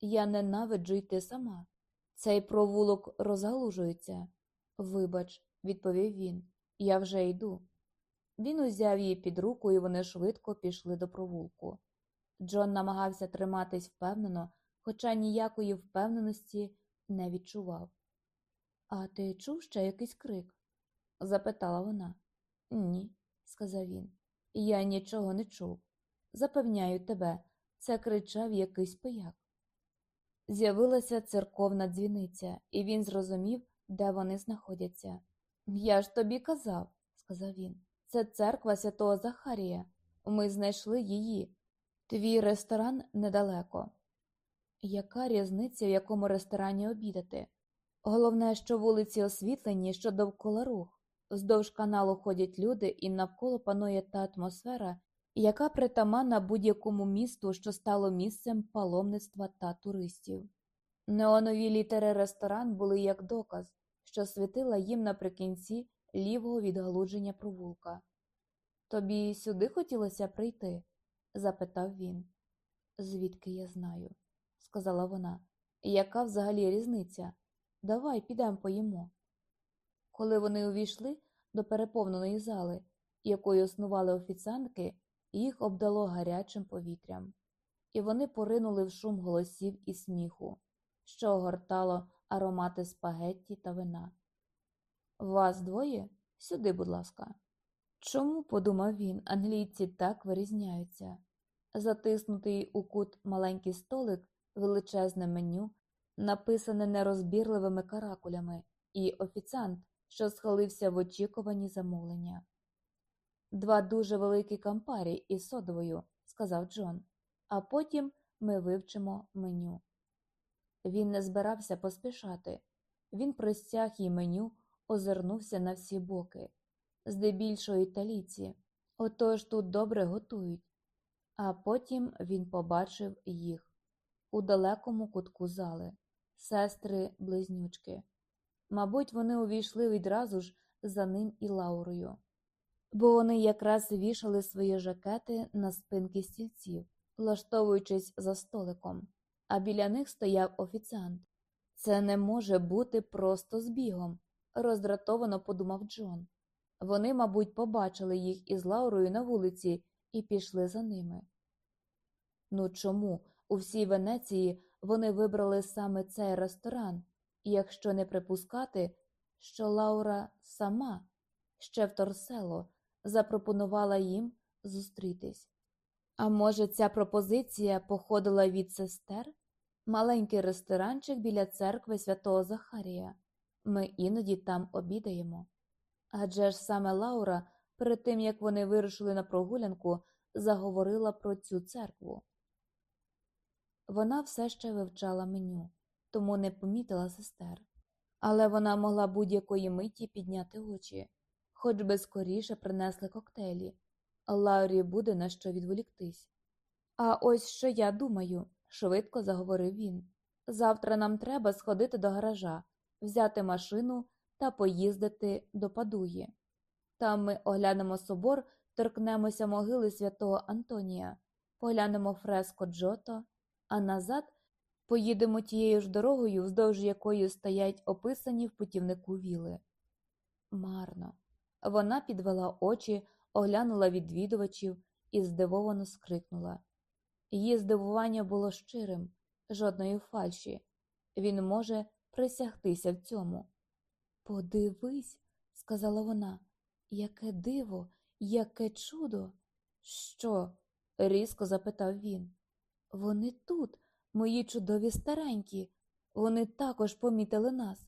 Я ненавиджу йти сама. Цей провулок розгалужується. Вибач, відповів він, я вже йду. Він узяв її під руку, і вони швидко пішли до провулку. Джон намагався триматись впевнено, хоча ніякої впевненості не відчував. А ти чув ще якийсь крик? запитала вона. Ні, сказав він. Я нічого не чув. Запевняю тебе, це кричав якийсь пияк. З'явилася церковна дзвіниця, і він зрозумів, де вони знаходяться. Я ж тобі казав, сказав він. Це церква святого Захарія. Ми знайшли її. Твій ресторан недалеко. Яка різниця, в якому ресторані обідати? Головне, що вулиці освітлені, що довкола рух. Вздовж каналу ходять люди, і навколо панує та атмосфера, яка притаманна будь-якому місту, що стало місцем паломництва та туристів. Неонові літери ресторан були як доказ, що світила їм наприкінці лівого відгалудження провулка. Тобі сюди хотілося прийти? запитав він. Звідки я знаю, сказала вона. Яка взагалі різниця? Давай підемо поїмо. Коли вони увійшли до переповненої зали, якою існували офіціантки, їх обдало гарячим повітрям, і вони поринули в шум голосів і сміху, що огортало аромати спагетті та вина. Вас двоє? Сюди, будь ласка. Чому, подумав він, англійці так вирізняються? Затиснутий у кут маленький столик, величезне меню, написане нерозбірливими каракулями, і офіціант, що схилився в очікуванні замовлення. Два дуже великі кампарі із содовою, сказав Джон, а потім ми вивчимо меню. Він не збирався поспішати. Він простяг їй меню, озирнувся на всі боки, здебільшого італійці, отож тут добре готують. А потім він побачив їх у далекому кутку зали, сестри близнючки. Мабуть, вони увійшли відразу ж за ним і Лаурою, бо вони якраз вішали свої жакети на спинки стільців, влаштовуючись за столиком, а біля них стояв офіціант. Це не може бути просто збігом, роздратовано подумав Джон. Вони, мабуть, побачили їх із Лаурою на вулиці і пішли за ними. Ну чому у всій Венеції вони вибрали саме цей ресторан, якщо не припускати, що Лаура сама ще в Торсело запропонувала їм зустрітись? А може, ця пропозиція походила від сестер? Маленький ресторанчик біля церкви святого Захарія. Ми іноді там обідаємо. Адже ж саме Лаура, перед тим як вони вирушили на прогулянку, заговорила про цю церкву. Вона все ще вивчала меню, тому не помітила сестер, але вона могла будь-якої миті підняти очі, хоч би скоріше принесли коктейлі, Лаурі буде на що відволіктись. А ось що я думаю, швидко заговорив він. Завтра нам треба сходити до гаража, взяти машину та поїздити до Падуї. Там ми оглянемо собор, торкнемося могили святого Антонія, поглянемо фреско Джото, а назад поїдемо тією ж дорогою, вздовж якої стоять описані в путівнику віли. Марно. Вона підвела очі, оглянула відвідувачів і здивовано скрикнула. Її здивування було щирим, жодної фальші. Він може присягтися в цьому. Подивись, сказала вона, яке диво, яке чудо. Що? різко запитав він. Вони тут, мої чудові старенькі, вони також помітили нас,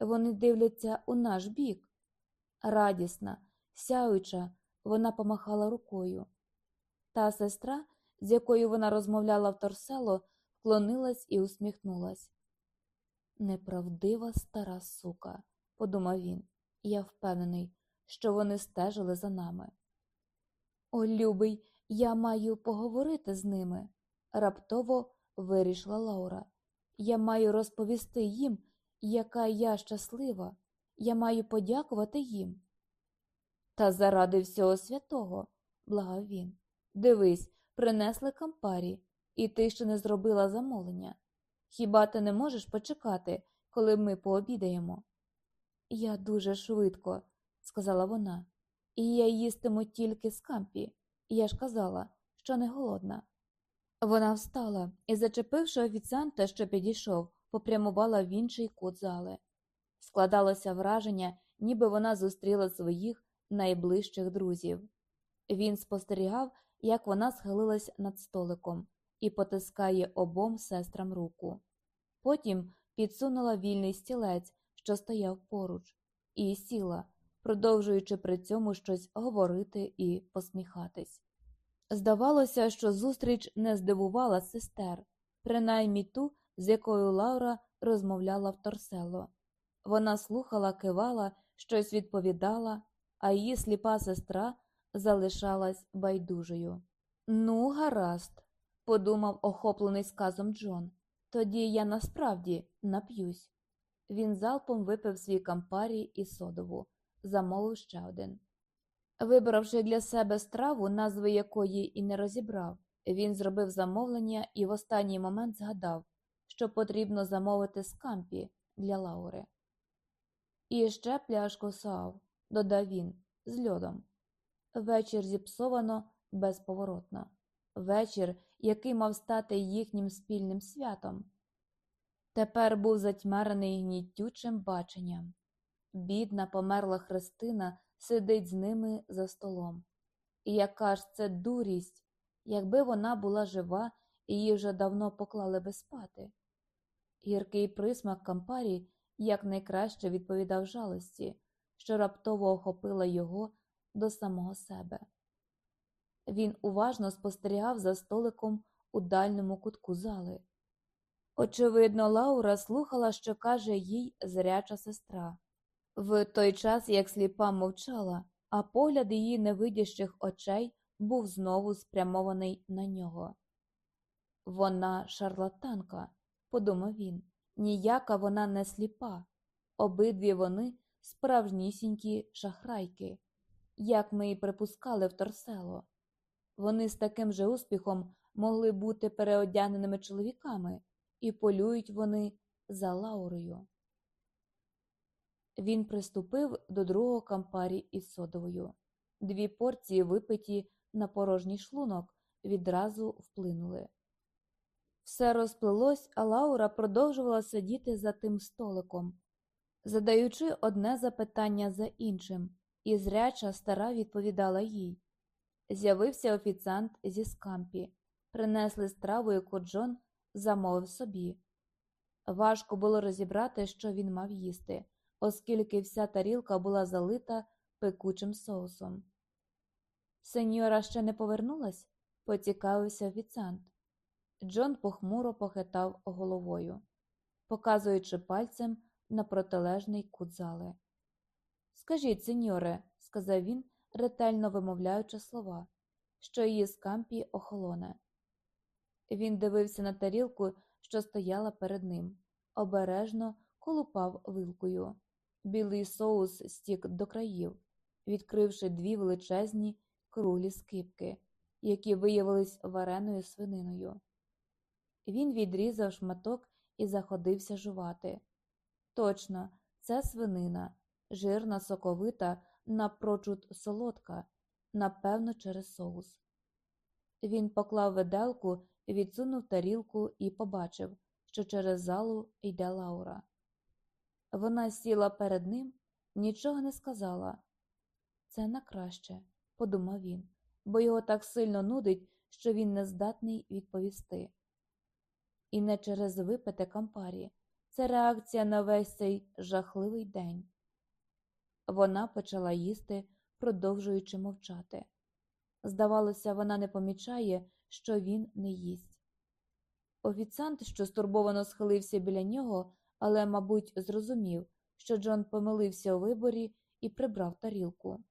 вони дивляться у наш бік. Радісна, сяюча, вона помахала рукою. Та сестра, з якою вона розмовляла в торсело, вклонилась і усміхнулась. Неправдива стара сука, подумав він, я впевнений, що вони стежили за нами. О, любий, я маю поговорити з ними, раптово вирішила Лаура. Я маю розповісти їм, яка я щаслива, я маю подякувати їм. Та заради всього святого, благав він. Дивись, принесли кампарі, і ти ще не зробила замовлення. Хіба ти не можеш почекати, коли ми пообідаємо? Я дуже швидко, сказала вона, і я їстиму тільки з кампі. Я ж казала, що не голодна. Вона встала і, зачепивши офіціанта, що підійшов, попрямувала в інший кут зали. Складалося враження, ніби вона зустріла своїх найближчих друзів. Він спостерігав, як вона схилилась над столиком і потискає обом сестрам руку. Потім підсунула вільний стілець, що стояв поруч, і сіла, продовжуючи при цьому щось говорити і посміхатись. Здавалося, що зустріч не здивувала сестер, принаймні ту, з якою Лаура розмовляла в торсело. Вона слухала, кивала, щось відповідала, а її сліпа сестра залишалась байдужою. Ну, гаразд, подумав охоплений сказом Джон. Тоді я насправді нап'юсь. Він залпом випив свій кампарі і содову, замовив ще один. Вибравши для себе страву, назви якої і не розібрав, він зробив замовлення і в останній момент згадав, що потрібно замовити скампі для Лаури. І ще пляшку саав, додав він, з льодом. Вечір зіпсовано безповоротно. Вечір, який мав стати їхнім спільним святом. Тепер був затьмарений гнітючим баченням. Бідна померла Христина сидить з ними за столом. І яка ж це дурість, якби вона була жива, її вже давно поклали би спати. Гіркий присмак кампарі якнайкраще відповідав жалості, що раптово охопила його до самого себе. Він уважно спостерігав за столиком у дальньому кутку зали. Очевидно, Лаура слухала, що каже їй зряча сестра. В той час, як сліпа мовчала, а погляд її невидящих очей був знову спрямований на нього. Вона шарлатанка, подумав він, ніяка вона не сліпа. Обидві вони справжнісінькі шахрайки, як ми і припускали в торсело. Вони з таким же успіхом могли бути переодягненими чоловіками, і полюють вони за Лаурою. Він приступив до другого кампарі із содовою. Дві порції, випиті на порожній шлунок, відразу вплинули. Все розплилось, а Лаура продовжувала сидіти за тим столиком, задаючи одне запитання за іншим, і зряча стара відповідала їй. З'явився офіціант зі скампі, принесли страву, яку Джон замовив собі. Важко було розібрати, що він мав їсти, оскільки вся тарілка була залита пекучим соусом. Сеньора ще не повернулась? поцікавився офіціант. Джон похмуро похитав головою, показуючи пальцем на протилежний кут зали. Скажіть, сеньоре, сказав він, ретельно вимовляючи слова, що її скампі охолоне. Він дивився на тарілку, що стояла перед ним, обережно колупав вилкою. Білий соус стік до країв, відкривши дві величезні круглі скипки, які виявились вареною свининою. Він відрізав шматок і заходився жувати. Точно, це свинина, жирна, соковита, напрочуд солодка, напевно, через соус. Він поклав виделку, відсунув тарілку і побачив, що через залу йде Лаура. Вона сіла перед ним, нічого не сказала. Це на краще, подумав він, бо його так сильно нудить, що він не здатний відповісти. І не через випите кампарі, це реакція на весь цей жахливий день. Вона почала їсти, продовжуючи мовчати. Здавалося, вона не помічає, що він не їсть. Офіціант, що стурбовано схилився біля нього, але, мабуть, зрозумів, що Джон помилився у виборі і прибрав тарілку.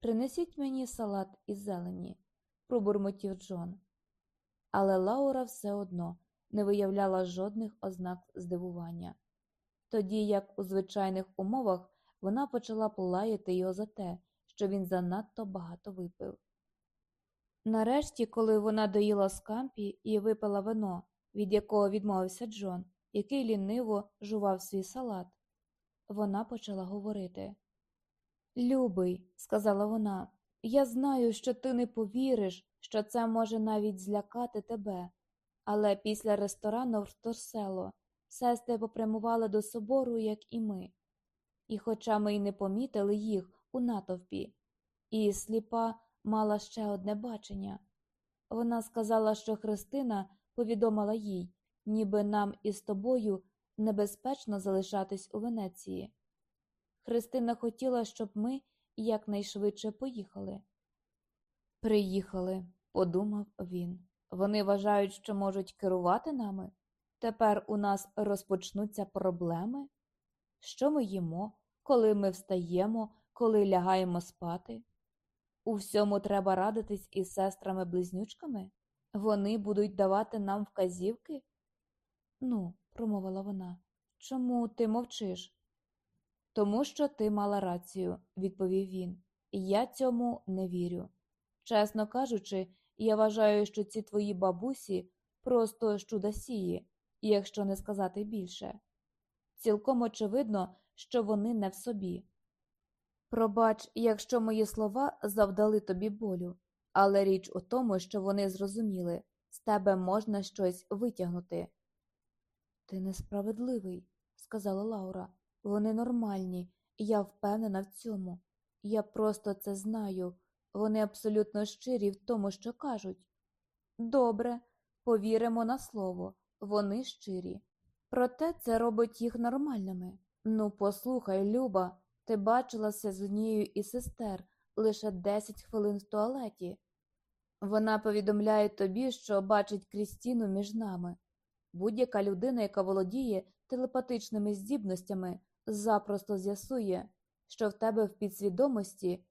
Принесіть мені салат із зелені, пробурмотів Джон. Але Лаура все одно не виявляла жодних ознак здивування. Тоді, як у звичайних умовах, вона почала полаяти його за те, що він занадто багато випив. Нарешті, коли вона доїла скампі і випила вино, від якого відмовився Джон, який ліниво жував свій салат, вона почала говорити. Любий, сказала вона, я знаю, що ти не повіриш, що це може навіть злякати тебе, але після ресторану в Торсело сестри попрямували до собору, як і ми. І, хоча ми й не помітили їх у натовпі, і сліпа мала ще одне бачення. Вона сказала, що Христина повідомила їй, ніби нам із тобою небезпечно залишатись у Венеції. Христина хотіла, щоб ми якнайшвидше поїхали. Приїхали, подумав він. Вони вважають, що можуть керувати нами. Тепер у нас розпочнуться проблеми. Що ми їмо, коли ми встаємо, коли лягаємо спати. У всьому треба радитись із сестрами-близнючками? Вони будуть давати нам вказівки? Ну, промовила вона, чому ти мовчиш? Тому що ти мала рацію, відповів він. Я цьому не вірю. Чесно кажучи, я вважаю, що ці твої бабусі просто чудосії, якщо не сказати більше. Цілком очевидно, що вони не в собі. Пробач, якщо мої слова завдали тобі болю, але річ у тому, що вони зрозуміли з тебе можна щось витягнути. Ти несправедливий, сказала Лаура. Вони нормальні, і я впевнена в цьому. Я просто це знаю. Вони абсолютно щирі в тому, що кажуть. Добре, повіримо на слово, вони щирі. Проте це робить їх нормальними. Ну, послухай, Люба, ти бачилася з однією із сестер лише 10 хвилин в туалеті. Вона повідомляє тобі, що бачить Крістіну між нами. Будь-яка людина, яка володіє телепатичними здібностями, запросто з'ясує, що в тебе в підсвідомості,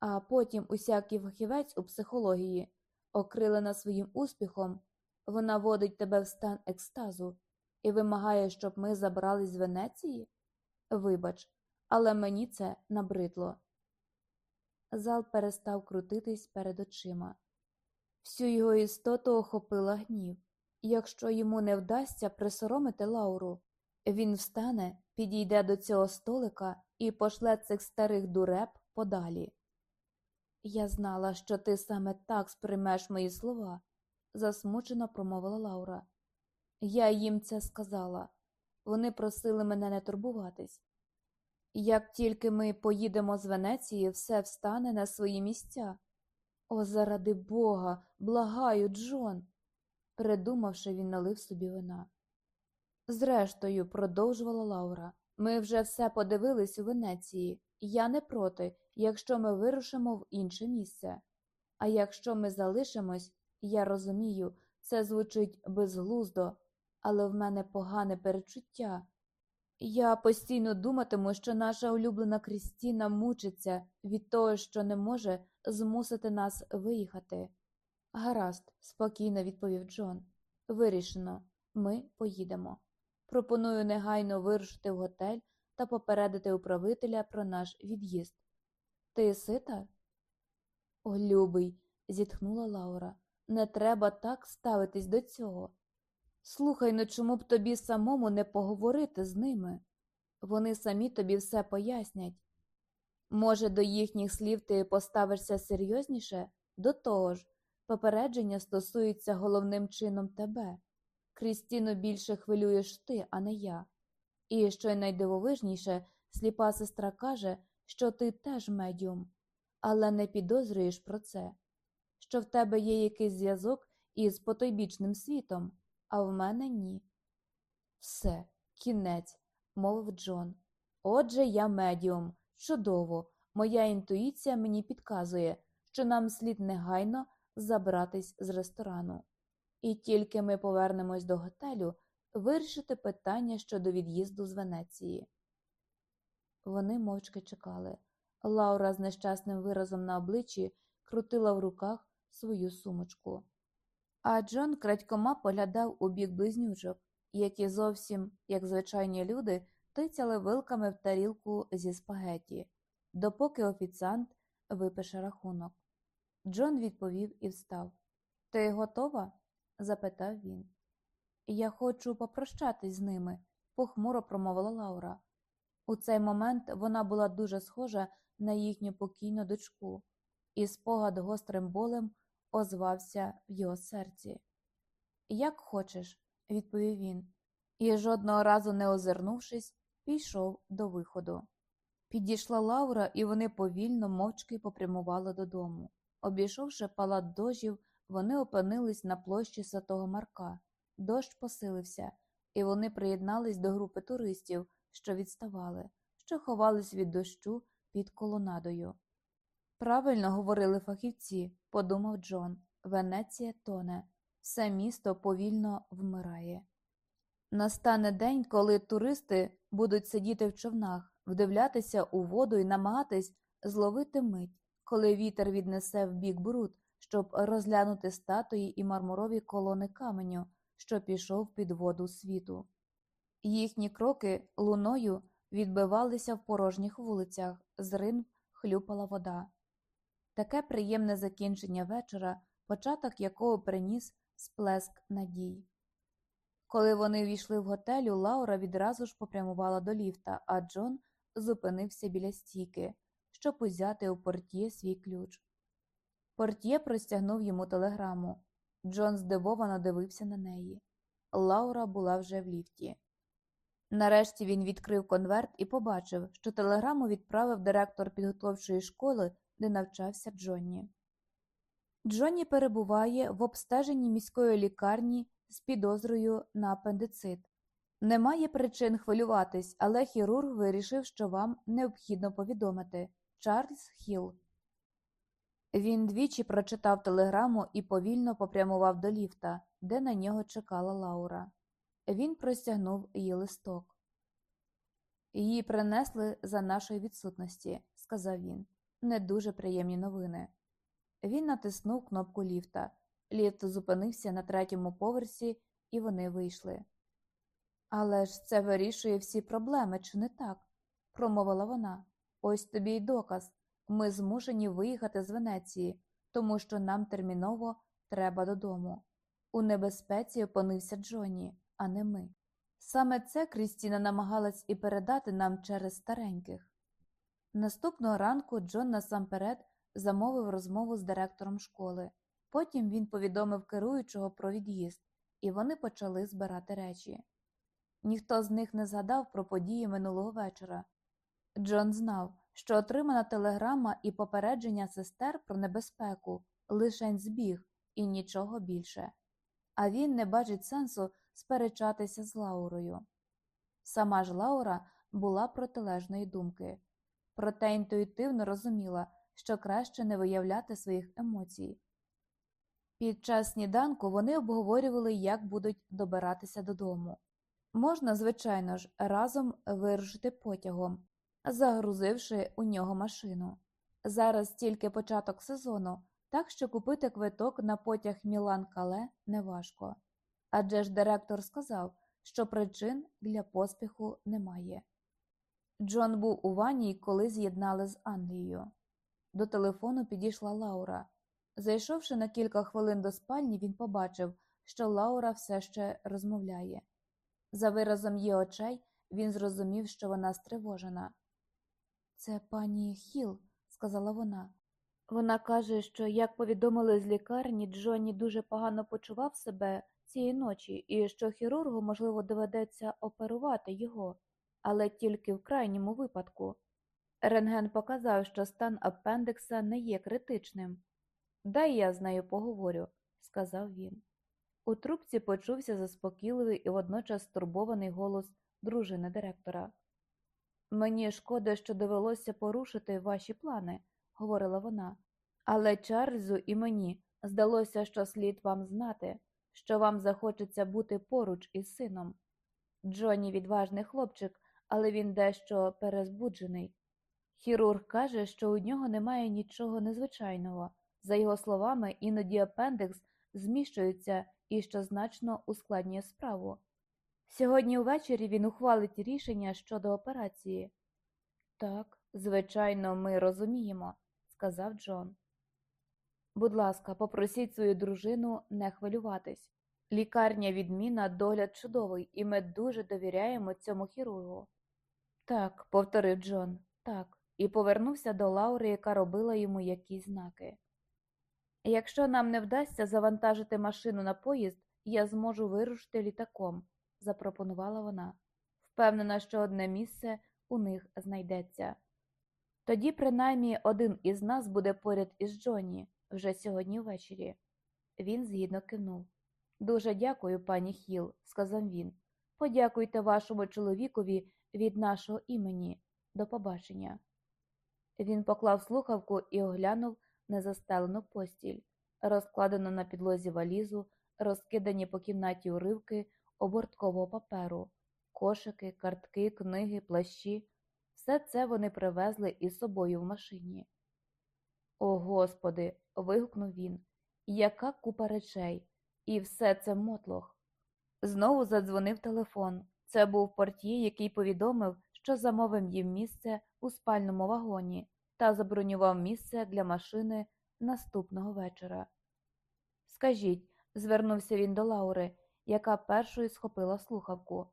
а потім усякий фахівець у психології, окрилена своїм успіхом, вона водить тебе в стан екстазу і вимагає, щоб ми забрались з Венеції? Вибач, але мені це набридло. Зал перестав крутитись перед очима. Всю його істоту охопила гнів. Якщо йому не вдасться присоромити Лауру, він встане, підійде до цього столика і пошле цих старих дуреб подалі. Я знала, що ти саме так сприймеш мої слова, засмучено промовила Лаура. Я їм це сказала. Вони просили мене не турбуватись. Як тільки ми поїдемо з Венеції, все встане на свої місця. О, заради бога, благаю, Джон. Придумавши, він налив собі вина. Зрештою, продовжувала Лаура, ми вже все подивились у Венеції. Я не проти, якщо ми вирушимо в інше місце. А якщо ми залишимось, я розумію, це звучить безглуздо, але в мене погане перечуття. Я постійно думатиму, що наша улюблена Крістіна мучиться від того, що не може змусити нас виїхати. Гаразд, спокійно відповів Джон. Вирішено, ми поїдемо. Пропоную негайно вирушити в готель та попередити управителя про наш від'їзд. Ти сита? О, любий, зітхнула Лаура. Не треба так ставитись до цього. Слухай, ну чому б тобі самому не поговорити з ними? Вони самі тобі все пояснять. Може, до їхніх слів ти поставишся серйозніше? До того ж, попередження стосується головним чином тебе. Крістіну більше хвилюєш ти, а не я. І що й найдивовижніше, сліпа сестра каже, що ти теж медіум, але не підозрюєш про це, що в тебе є якийсь зв'язок із потойбічним світом, а в мене ні. Все, кінець, мовив Джон. Отже, я медіум. Чудово, моя інтуїція мені підказує, що нам слід негайно забратись з ресторану. І тільки ми повернемось до готелю вирішити питання щодо від'їзду з Венеції. Вони мовчки чекали. Лаура з нещасним виразом на обличчі крутила в руках свою сумочку. А Джон крадькома поглядав у бік близнючок, які зовсім, як звичайні люди, тицяли вилками в тарілку зі спагеті, допоки офіціант випише рахунок. Джон відповів і встав. Ти готова? запитав він. Я хочу попрощатись з ними, похмуро промовила Лаура. У цей момент вона була дуже схожа на їхню покійну дочку, і спогад гострим болем озвався в його серці. Як хочеш, відповів він, і, жодного разу не озирнувшись, пішов до виходу. Підійшла Лаура, і вони повільно, мовчки попрямували додому. Обійшовши палат дожів, вони опинились на площі Святого Марка. Дощ посилився, і вони приєднались до групи туристів, що відставали, що ховались від дощу під колонадою. Правильно говорили фахівці, подумав Джон. Венеція тоне, все місто повільно вмирає. Настане день, коли туристи будуть сидіти в човнах, вдивлятися у воду і намагатись зловити мить, коли вітер віднесе в бік бруд, щоб розглянути статуї і мармурові колони каменю, що пішов під воду світу. Їхні кроки луною відбивалися в порожніх вулицях, з рин хлюпала вода. Таке приємне закінчення вечора, початок якого приніс сплеск надій. Коли вони війшли в готелю, Лаура відразу ж попрямувала до ліфта, а Джон зупинився біля стійки, щоб узяти у портє свій ключ. Портє простягнув йому телеграму. Джон здивовано дивився на неї. Лаура була вже в ліфті. Нарешті він відкрив конверт і побачив, що телеграму відправив директор підготовчої школи, де навчався Джонні. Джонні перебуває в обстеженні міської лікарні з підозрою на апендицит. Немає причин хвилюватись, але хірург вирішив, що вам необхідно повідомити Чарльз Хілл. Він двічі прочитав телеграму і повільно попрямував до ліфта, де на нього чекала Лаура. Він простягнув її листок. Її принесли за нашої відсутності, сказав він. Не дуже приємні новини. Він натиснув кнопку ліфта. Ліфт зупинився на третьому поверсі, і вони вийшли. Але ж це вирішує всі проблеми, чи не так? промовила вона. Ось тобі й доказ. Ми змушені виїхати з Венеції, тому що нам терміново треба додому. У небезпеці опинився Джонні, а не ми. Саме це Крістіна намагалась і передати нам через стареньких. Наступного ранку Джон насамперед замовив розмову з директором школи. Потім він повідомив керуючого про від'їзд, і вони почали збирати речі. Ніхто з них не згадав про події минулого вечора. Джон знав, що отримана телеграма і попередження сестер про небезпеку лишень збіг і нічого більше, а він не бачить сенсу сперечатися з Лаурою. Сама ж Лаура була протилежної думки, проте інтуїтивно розуміла, що краще не виявляти своїх емоцій. Під час сніданку вони обговорювали, як будуть добиратися додому. Можна, звичайно ж, разом вирушити потягом, загрузивши у нього машину. Зараз тільки початок сезону, так що купити квиток на потяг Мілан Кале неважко. Адже ж директор сказав, що причин для поспіху немає. Джон був у ванні, коли з'єднали з Англією. До телефону підійшла Лаура. Зайшовши на кілька хвилин до спальні, він побачив, що Лаура все ще розмовляє. За виразом її очей він зрозумів, що вона стривожена. Це пані Хіл, сказала вона. Вона каже, що, як повідомили з лікарні, Джонні дуже погано почував себе цієї ночі і що хірургу, можливо, доведеться оперувати його, але тільки в крайньому випадку. Рентген показав, що стан апендикса не є критичним. Дай я з нею поговорю, сказав він. У трубці почувся заспокійливий і водночас стурбований голос дружини директора. Мені шкода, що довелося порушити ваші плани, говорила вона, але Чарльзу і мені здалося, що слід вам знати, що вам захочеться бути поруч із сином. Джонні відважний хлопчик, але він дещо перезбуджений. Хірург каже, що у нього немає нічого незвичайного. За його словами, іноді апендикс зміщується і що значно ускладнює справу. Сьогодні увечері він ухвалить рішення щодо операції. Так, звичайно, ми розуміємо, сказав Джон. Будь ласка, попросіть свою дружину не хвилюватись. Лікарня відміна, догляд чудовий, і ми дуже довіряємо цьому хірургу. Так, повторив Джон, так, і повернувся до Лаури, яка робила йому якісь знаки. Якщо нам не вдасться завантажити машину на поїзд, я зможу вирушити літаком, запропонувала вона, впевнена, що одне місце у них знайдеться. Тоді, принаймні, один із нас буде поряд із Джонні вже сьогодні ввечері. Він згідно кивнув. Дуже дякую, пані Хіл, сказав він. Подякуйте вашому чоловікові від нашого імені. До побачення. Він поклав слухавку і оглянув незастелену постіль, розкладену на підлозі валізу, розкидані по кімнаті уривки оборткового паперу, кошики, картки, книги, плащі. Все це вони привезли із собою в машині. О, Господи. вигукнув він. Яка купа речей, і все це мотлох. Знову задзвонив телефон. Це був портій, який повідомив, що замовив їм місце у спальному вагоні та забронював місце для машини наступного вечора. Скажіть, звернувся він до Лаури, яка першою схопила слухавку.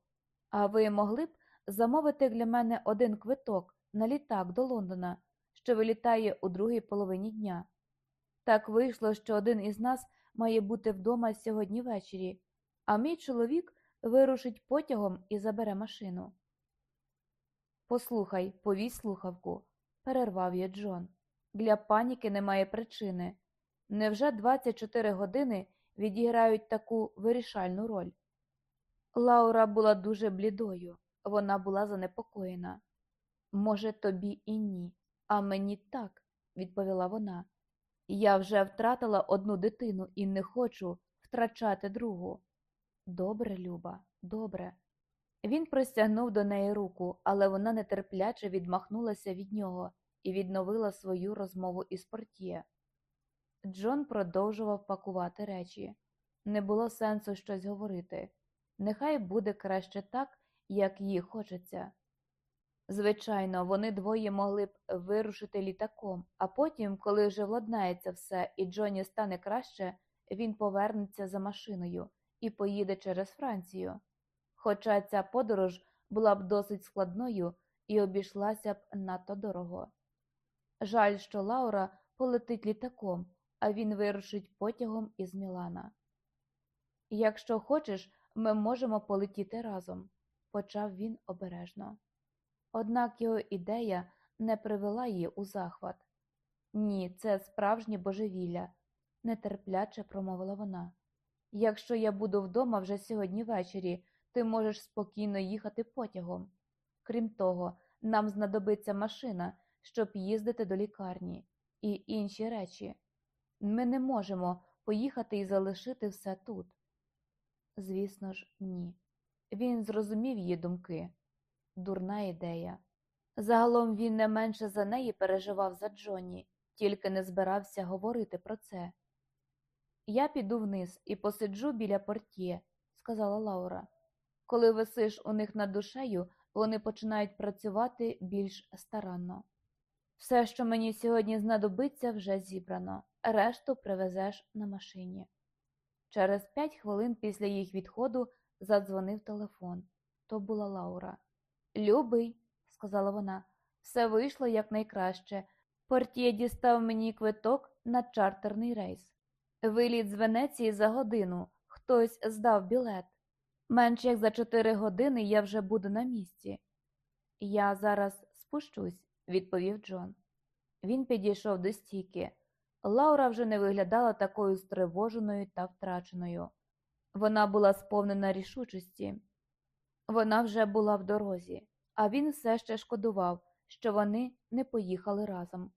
А ви могли б замовити для мене один квиток на літак до Лондона, що вилітає у другій половині дня? Так вийшло, що один із нас має бути вдома сьогодні ввечері, а мій чоловік вирушить потягом і забере машину. Послухай, повісь слухавку, перервав я Джон. Для паніки немає причини. Невже 24 години відіграють таку вирішальну роль? Лаура була дуже блідою, вона була занепокоєна. Може, тобі і ні, а мені так, відповіла вона. Я вже втратила одну дитину і не хочу втрачати другу. Добре, Люба, добре. Він простягнув до неї руку, але вона нетерпляче відмахнулася від нього і відновила свою розмову із портє. Джон продовжував пакувати речі. Не було сенсу щось говорити. Нехай буде краще так, як їй хочеться. Звичайно, вони двоє могли б вирушити літаком, а потім, коли вже владнається все і Джоні стане краще, він повернеться за машиною і поїде через Францію. Хоча ця подорож була б досить складною і обійшлася б надто дорого. Жаль, що Лаура полетить літаком, а він вирушить потягом із Мілана. Якщо хочеш, ми можемо полетіти разом, почав він обережно. Однак його ідея не привела її у захват. Ні, це справжнє божевілля, нетерпляче промовила вона. Якщо я буду вдома вже сьогодні ввечері, ти можеш спокійно їхати потягом. Крім того, нам знадобиться машина, щоб їздити до лікарні, і інші речі. Ми не можемо поїхати і залишити все тут. Звісно ж, ні. Він зрозумів її думки. Дурна ідея. Загалом він не менше за неї переживав за Джонні, тільки не збирався говорити про це. Я піду вниз і посиджу біля портє, сказала Лаура. Коли висиш у них над душею, вони починають працювати більш старанно. Все, що мені сьогодні знадобиться, вже зібрано, решту привезеш на машині. Через п'ять хвилин після їх відходу задзвонив телефон. То була Лаура. Любий, сказала вона, все вийшло якнайкраще. Портє дістав мені квиток на чартерний рейс. Виліт з Венеції за годину, хтось здав білет. Менш як за чотири години я вже буду на місці. Я зараз спущусь, відповів Джон. Він підійшов до стійки. Лаура вже не виглядала такою стривоженою та втраченою. Вона була сповнена рішучості. Вона вже була в дорозі, а він все ще шкодував, що вони не поїхали разом.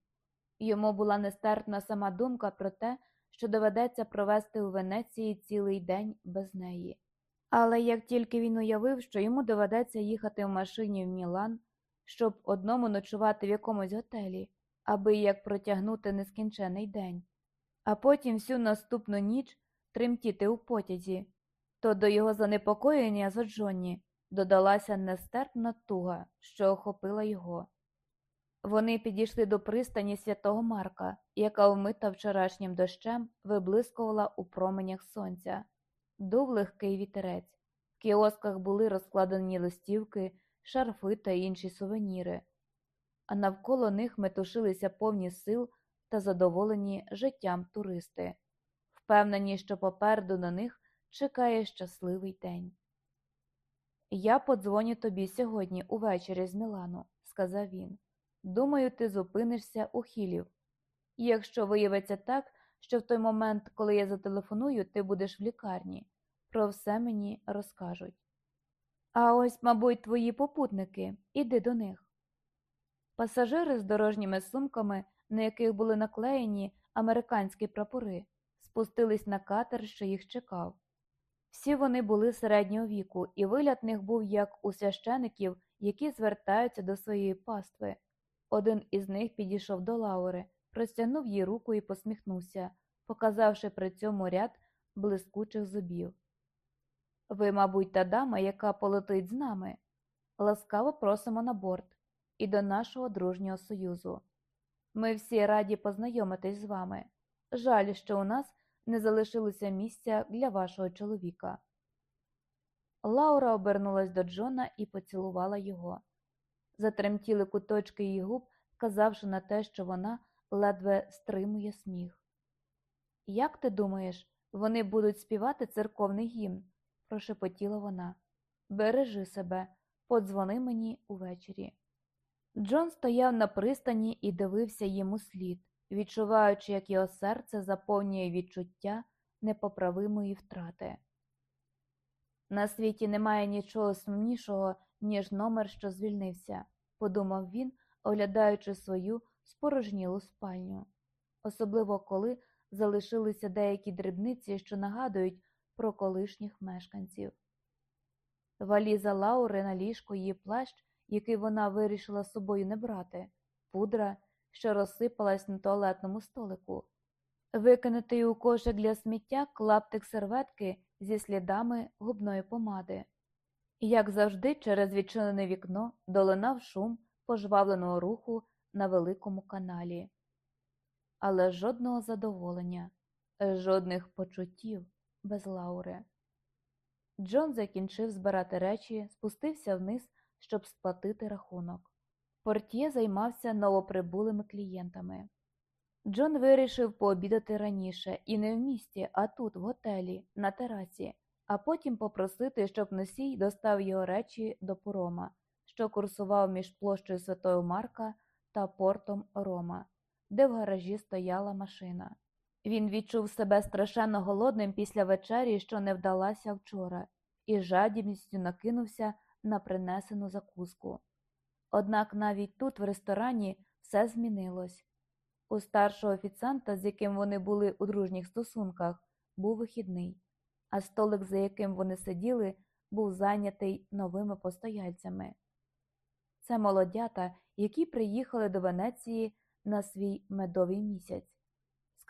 Йому була нестерпна сама думка про те, що доведеться провести у Венеції цілий день без неї. Але як тільки він уявив, що йому доведеться їхати в машині в Мілан, щоб одному ночувати в якомусь готелі, аби як протягнути нескінчений день, а потім всю наступну ніч тремтіти у потязі, то до його занепокоєння за Джонні додалася нестерпна туга, що охопила його. Вони підійшли до пристані святого Марка, яка вмита вчорашнім дощем виблискувала у променях сонця. Дув легкий вітерець. В кіосках були розкладені листівки, шарфи та інші сувеніри, а навколо них метушилися повні сил та задоволені життям туристи, впевнені, що попереду на них чекає щасливий день. Я подзвоню тобі сьогодні увечері з Мілану, сказав він. Думаю, ти зупинишся у хілів. І якщо виявиться так, що в той момент, коли я зателефоную, ти будеш в лікарні, про все мені розкажуть. А ось, мабуть, твої попутники, іди до них. Пасажири з дорожніми сумками, на яких були наклеєні американські прапори, спустились на катер, що їх чекав. Всі вони були середнього віку, і вигляд них був як у священиків, які звертаються до своєї пастви. Один із них підійшов до Лаури, простягнув їй руку і посміхнувся, показавши при цьому ряд блискучих зубів. Ви, мабуть, та дама, яка полетить з нами. Ласкаво просимо на борт і до нашого дружнього союзу. Ми всі раді познайомитись з вами. Жаль, що у нас не залишилося місця для вашого чоловіка. Лаура обернулась до Джона і поцілувала його. Затремтіли куточки її губ, вказавши на те, що вона ледве стримує сміх. Як ти думаєш, вони будуть співати церковний гімн? Прошепотіла вона. Бережи себе, подзвони мені увечері. Джон стояв на пристані і дивився йому слід, відчуваючи, як його серце заповнює відчуття непоправимої втрати. На світі немає нічого сумнішого, ніж номер, що звільнився, подумав він, оглядаючи свою спорожнілу спальню, особливо коли залишилися деякі дрібниці, що нагадують про колишніх мешканців. Валіза Лаури на ліжко її плащ, який вона вирішила з собою не брати, пудра, що розсипалась на туалетному столику, викинутий у кошик для сміття клаптик серветки зі слідами губної помади. Як завжди, через відчинене вікно долинав шум пожвавленого руху на великому каналі. Але жодного задоволення, жодних почуттів без Лаури. Джон закінчив збирати речі, спустився вниз, щоб сплатити рахунок. Портє займався новоприбулими клієнтами. Джон вирішив пообідати раніше і не в місті, а тут, в готелі, на терасі, а потім попросити, щоб носій достав його речі до порома, що курсував між площею Святого Марка та портом Рома, де в гаражі стояла машина. Він відчув себе страшенно голодним після вечері, що не вдалася вчора, і жадібністю накинувся на принесену закуску. Однак навіть тут, в ресторані, все змінилось. У старшого офіціанта, з яким вони були у дружніх стосунках, був вихідний, а столик, за яким вони сиділи, був зайнятий новими постояльцями. Це молодята, які приїхали до Венеції на свій медовий місяць,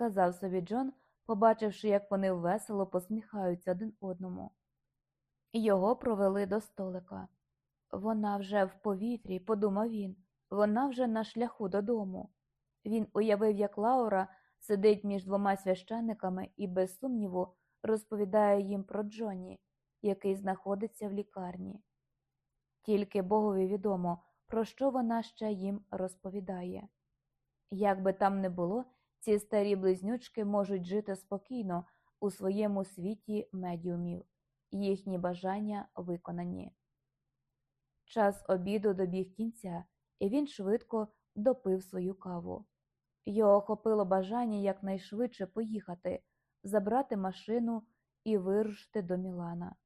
сказав собі Джон, побачивши, як вони весело посміхаються один одному. Його провели до столика. Вона вже в повітрі, подумав він, вона вже на шляху додому. Він уявив, як Лаура сидить між двома священниками і, без сумніву, розповідає їм про Джонні, який знаходиться в лікарні. Тільки Богові відомо, про що вона ще їм розповідає. Як би там не було, ці старі близнючки можуть жити спокійно у своєму світі медіумів, їхні бажання виконані. Час обіду добіг кінця, і він швидко допив свою каву. Його охопило бажання якнайшвидше поїхати, забрати машину і вирушити до Мілана.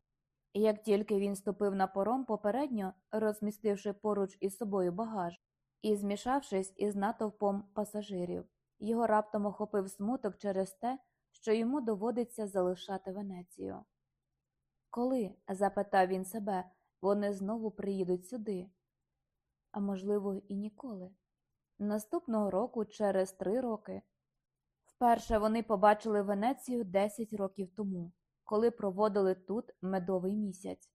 Як тільки він ступив на пором попередньо, розмістивши поруч із собою багаж і змішавшись із натовпом пасажирів, його раптом охопив смуток через те, що йому доводиться залишати Венецію. Коли, запитав він себе, вони знову приїдуть сюди? А можливо, і ніколи. Наступного року, через три роки. Вперше вони побачили Венецію 10 років тому, коли проводили тут медовий місяць,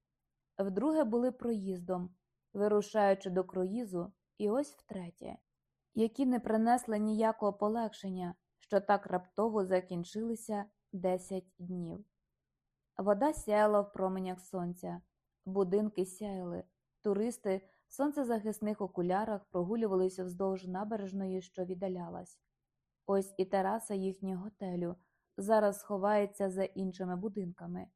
вдруге були проїздом, вирушаючи до круїзу, і ось втретє, які не принесли ніякого полегшення, що так раптово закінчилися 10 днів. Вода сяяла в променях сонця, будинки сяяли, туристи в сонцезахисних окулярах прогулювалися вздовж набережної, що віддалялась. Ось і тераса їхнього готелю зараз ховається за іншими будинками.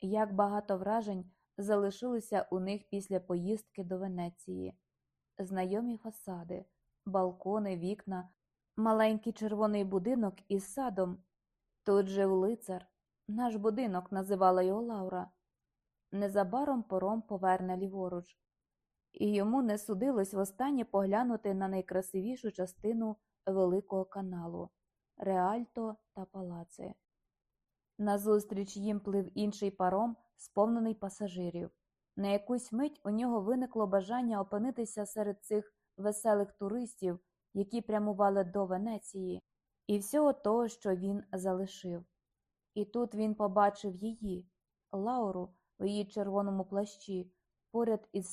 Як багато вражень залишилося у них після поїздки до Венеції, знайомі фасади, балкони, вікна, маленький червоний будинок із садом. Тут жив лицар, наш будинок називала його Лаура. Незабаром пором поверне ліворуч, і йому не судилось востаннє поглянути на найкрасивішу частину Великого каналу Реальто та Палаци. Назустріч їм плив інший паром, сповнений пасажирів. На якусь мить у нього виникло бажання опинитися серед цих веселих туристів, які прямували до Венеції, і всього того, що він залишив. І тут він побачив її, Лауру, в її червоному плащі, поряд із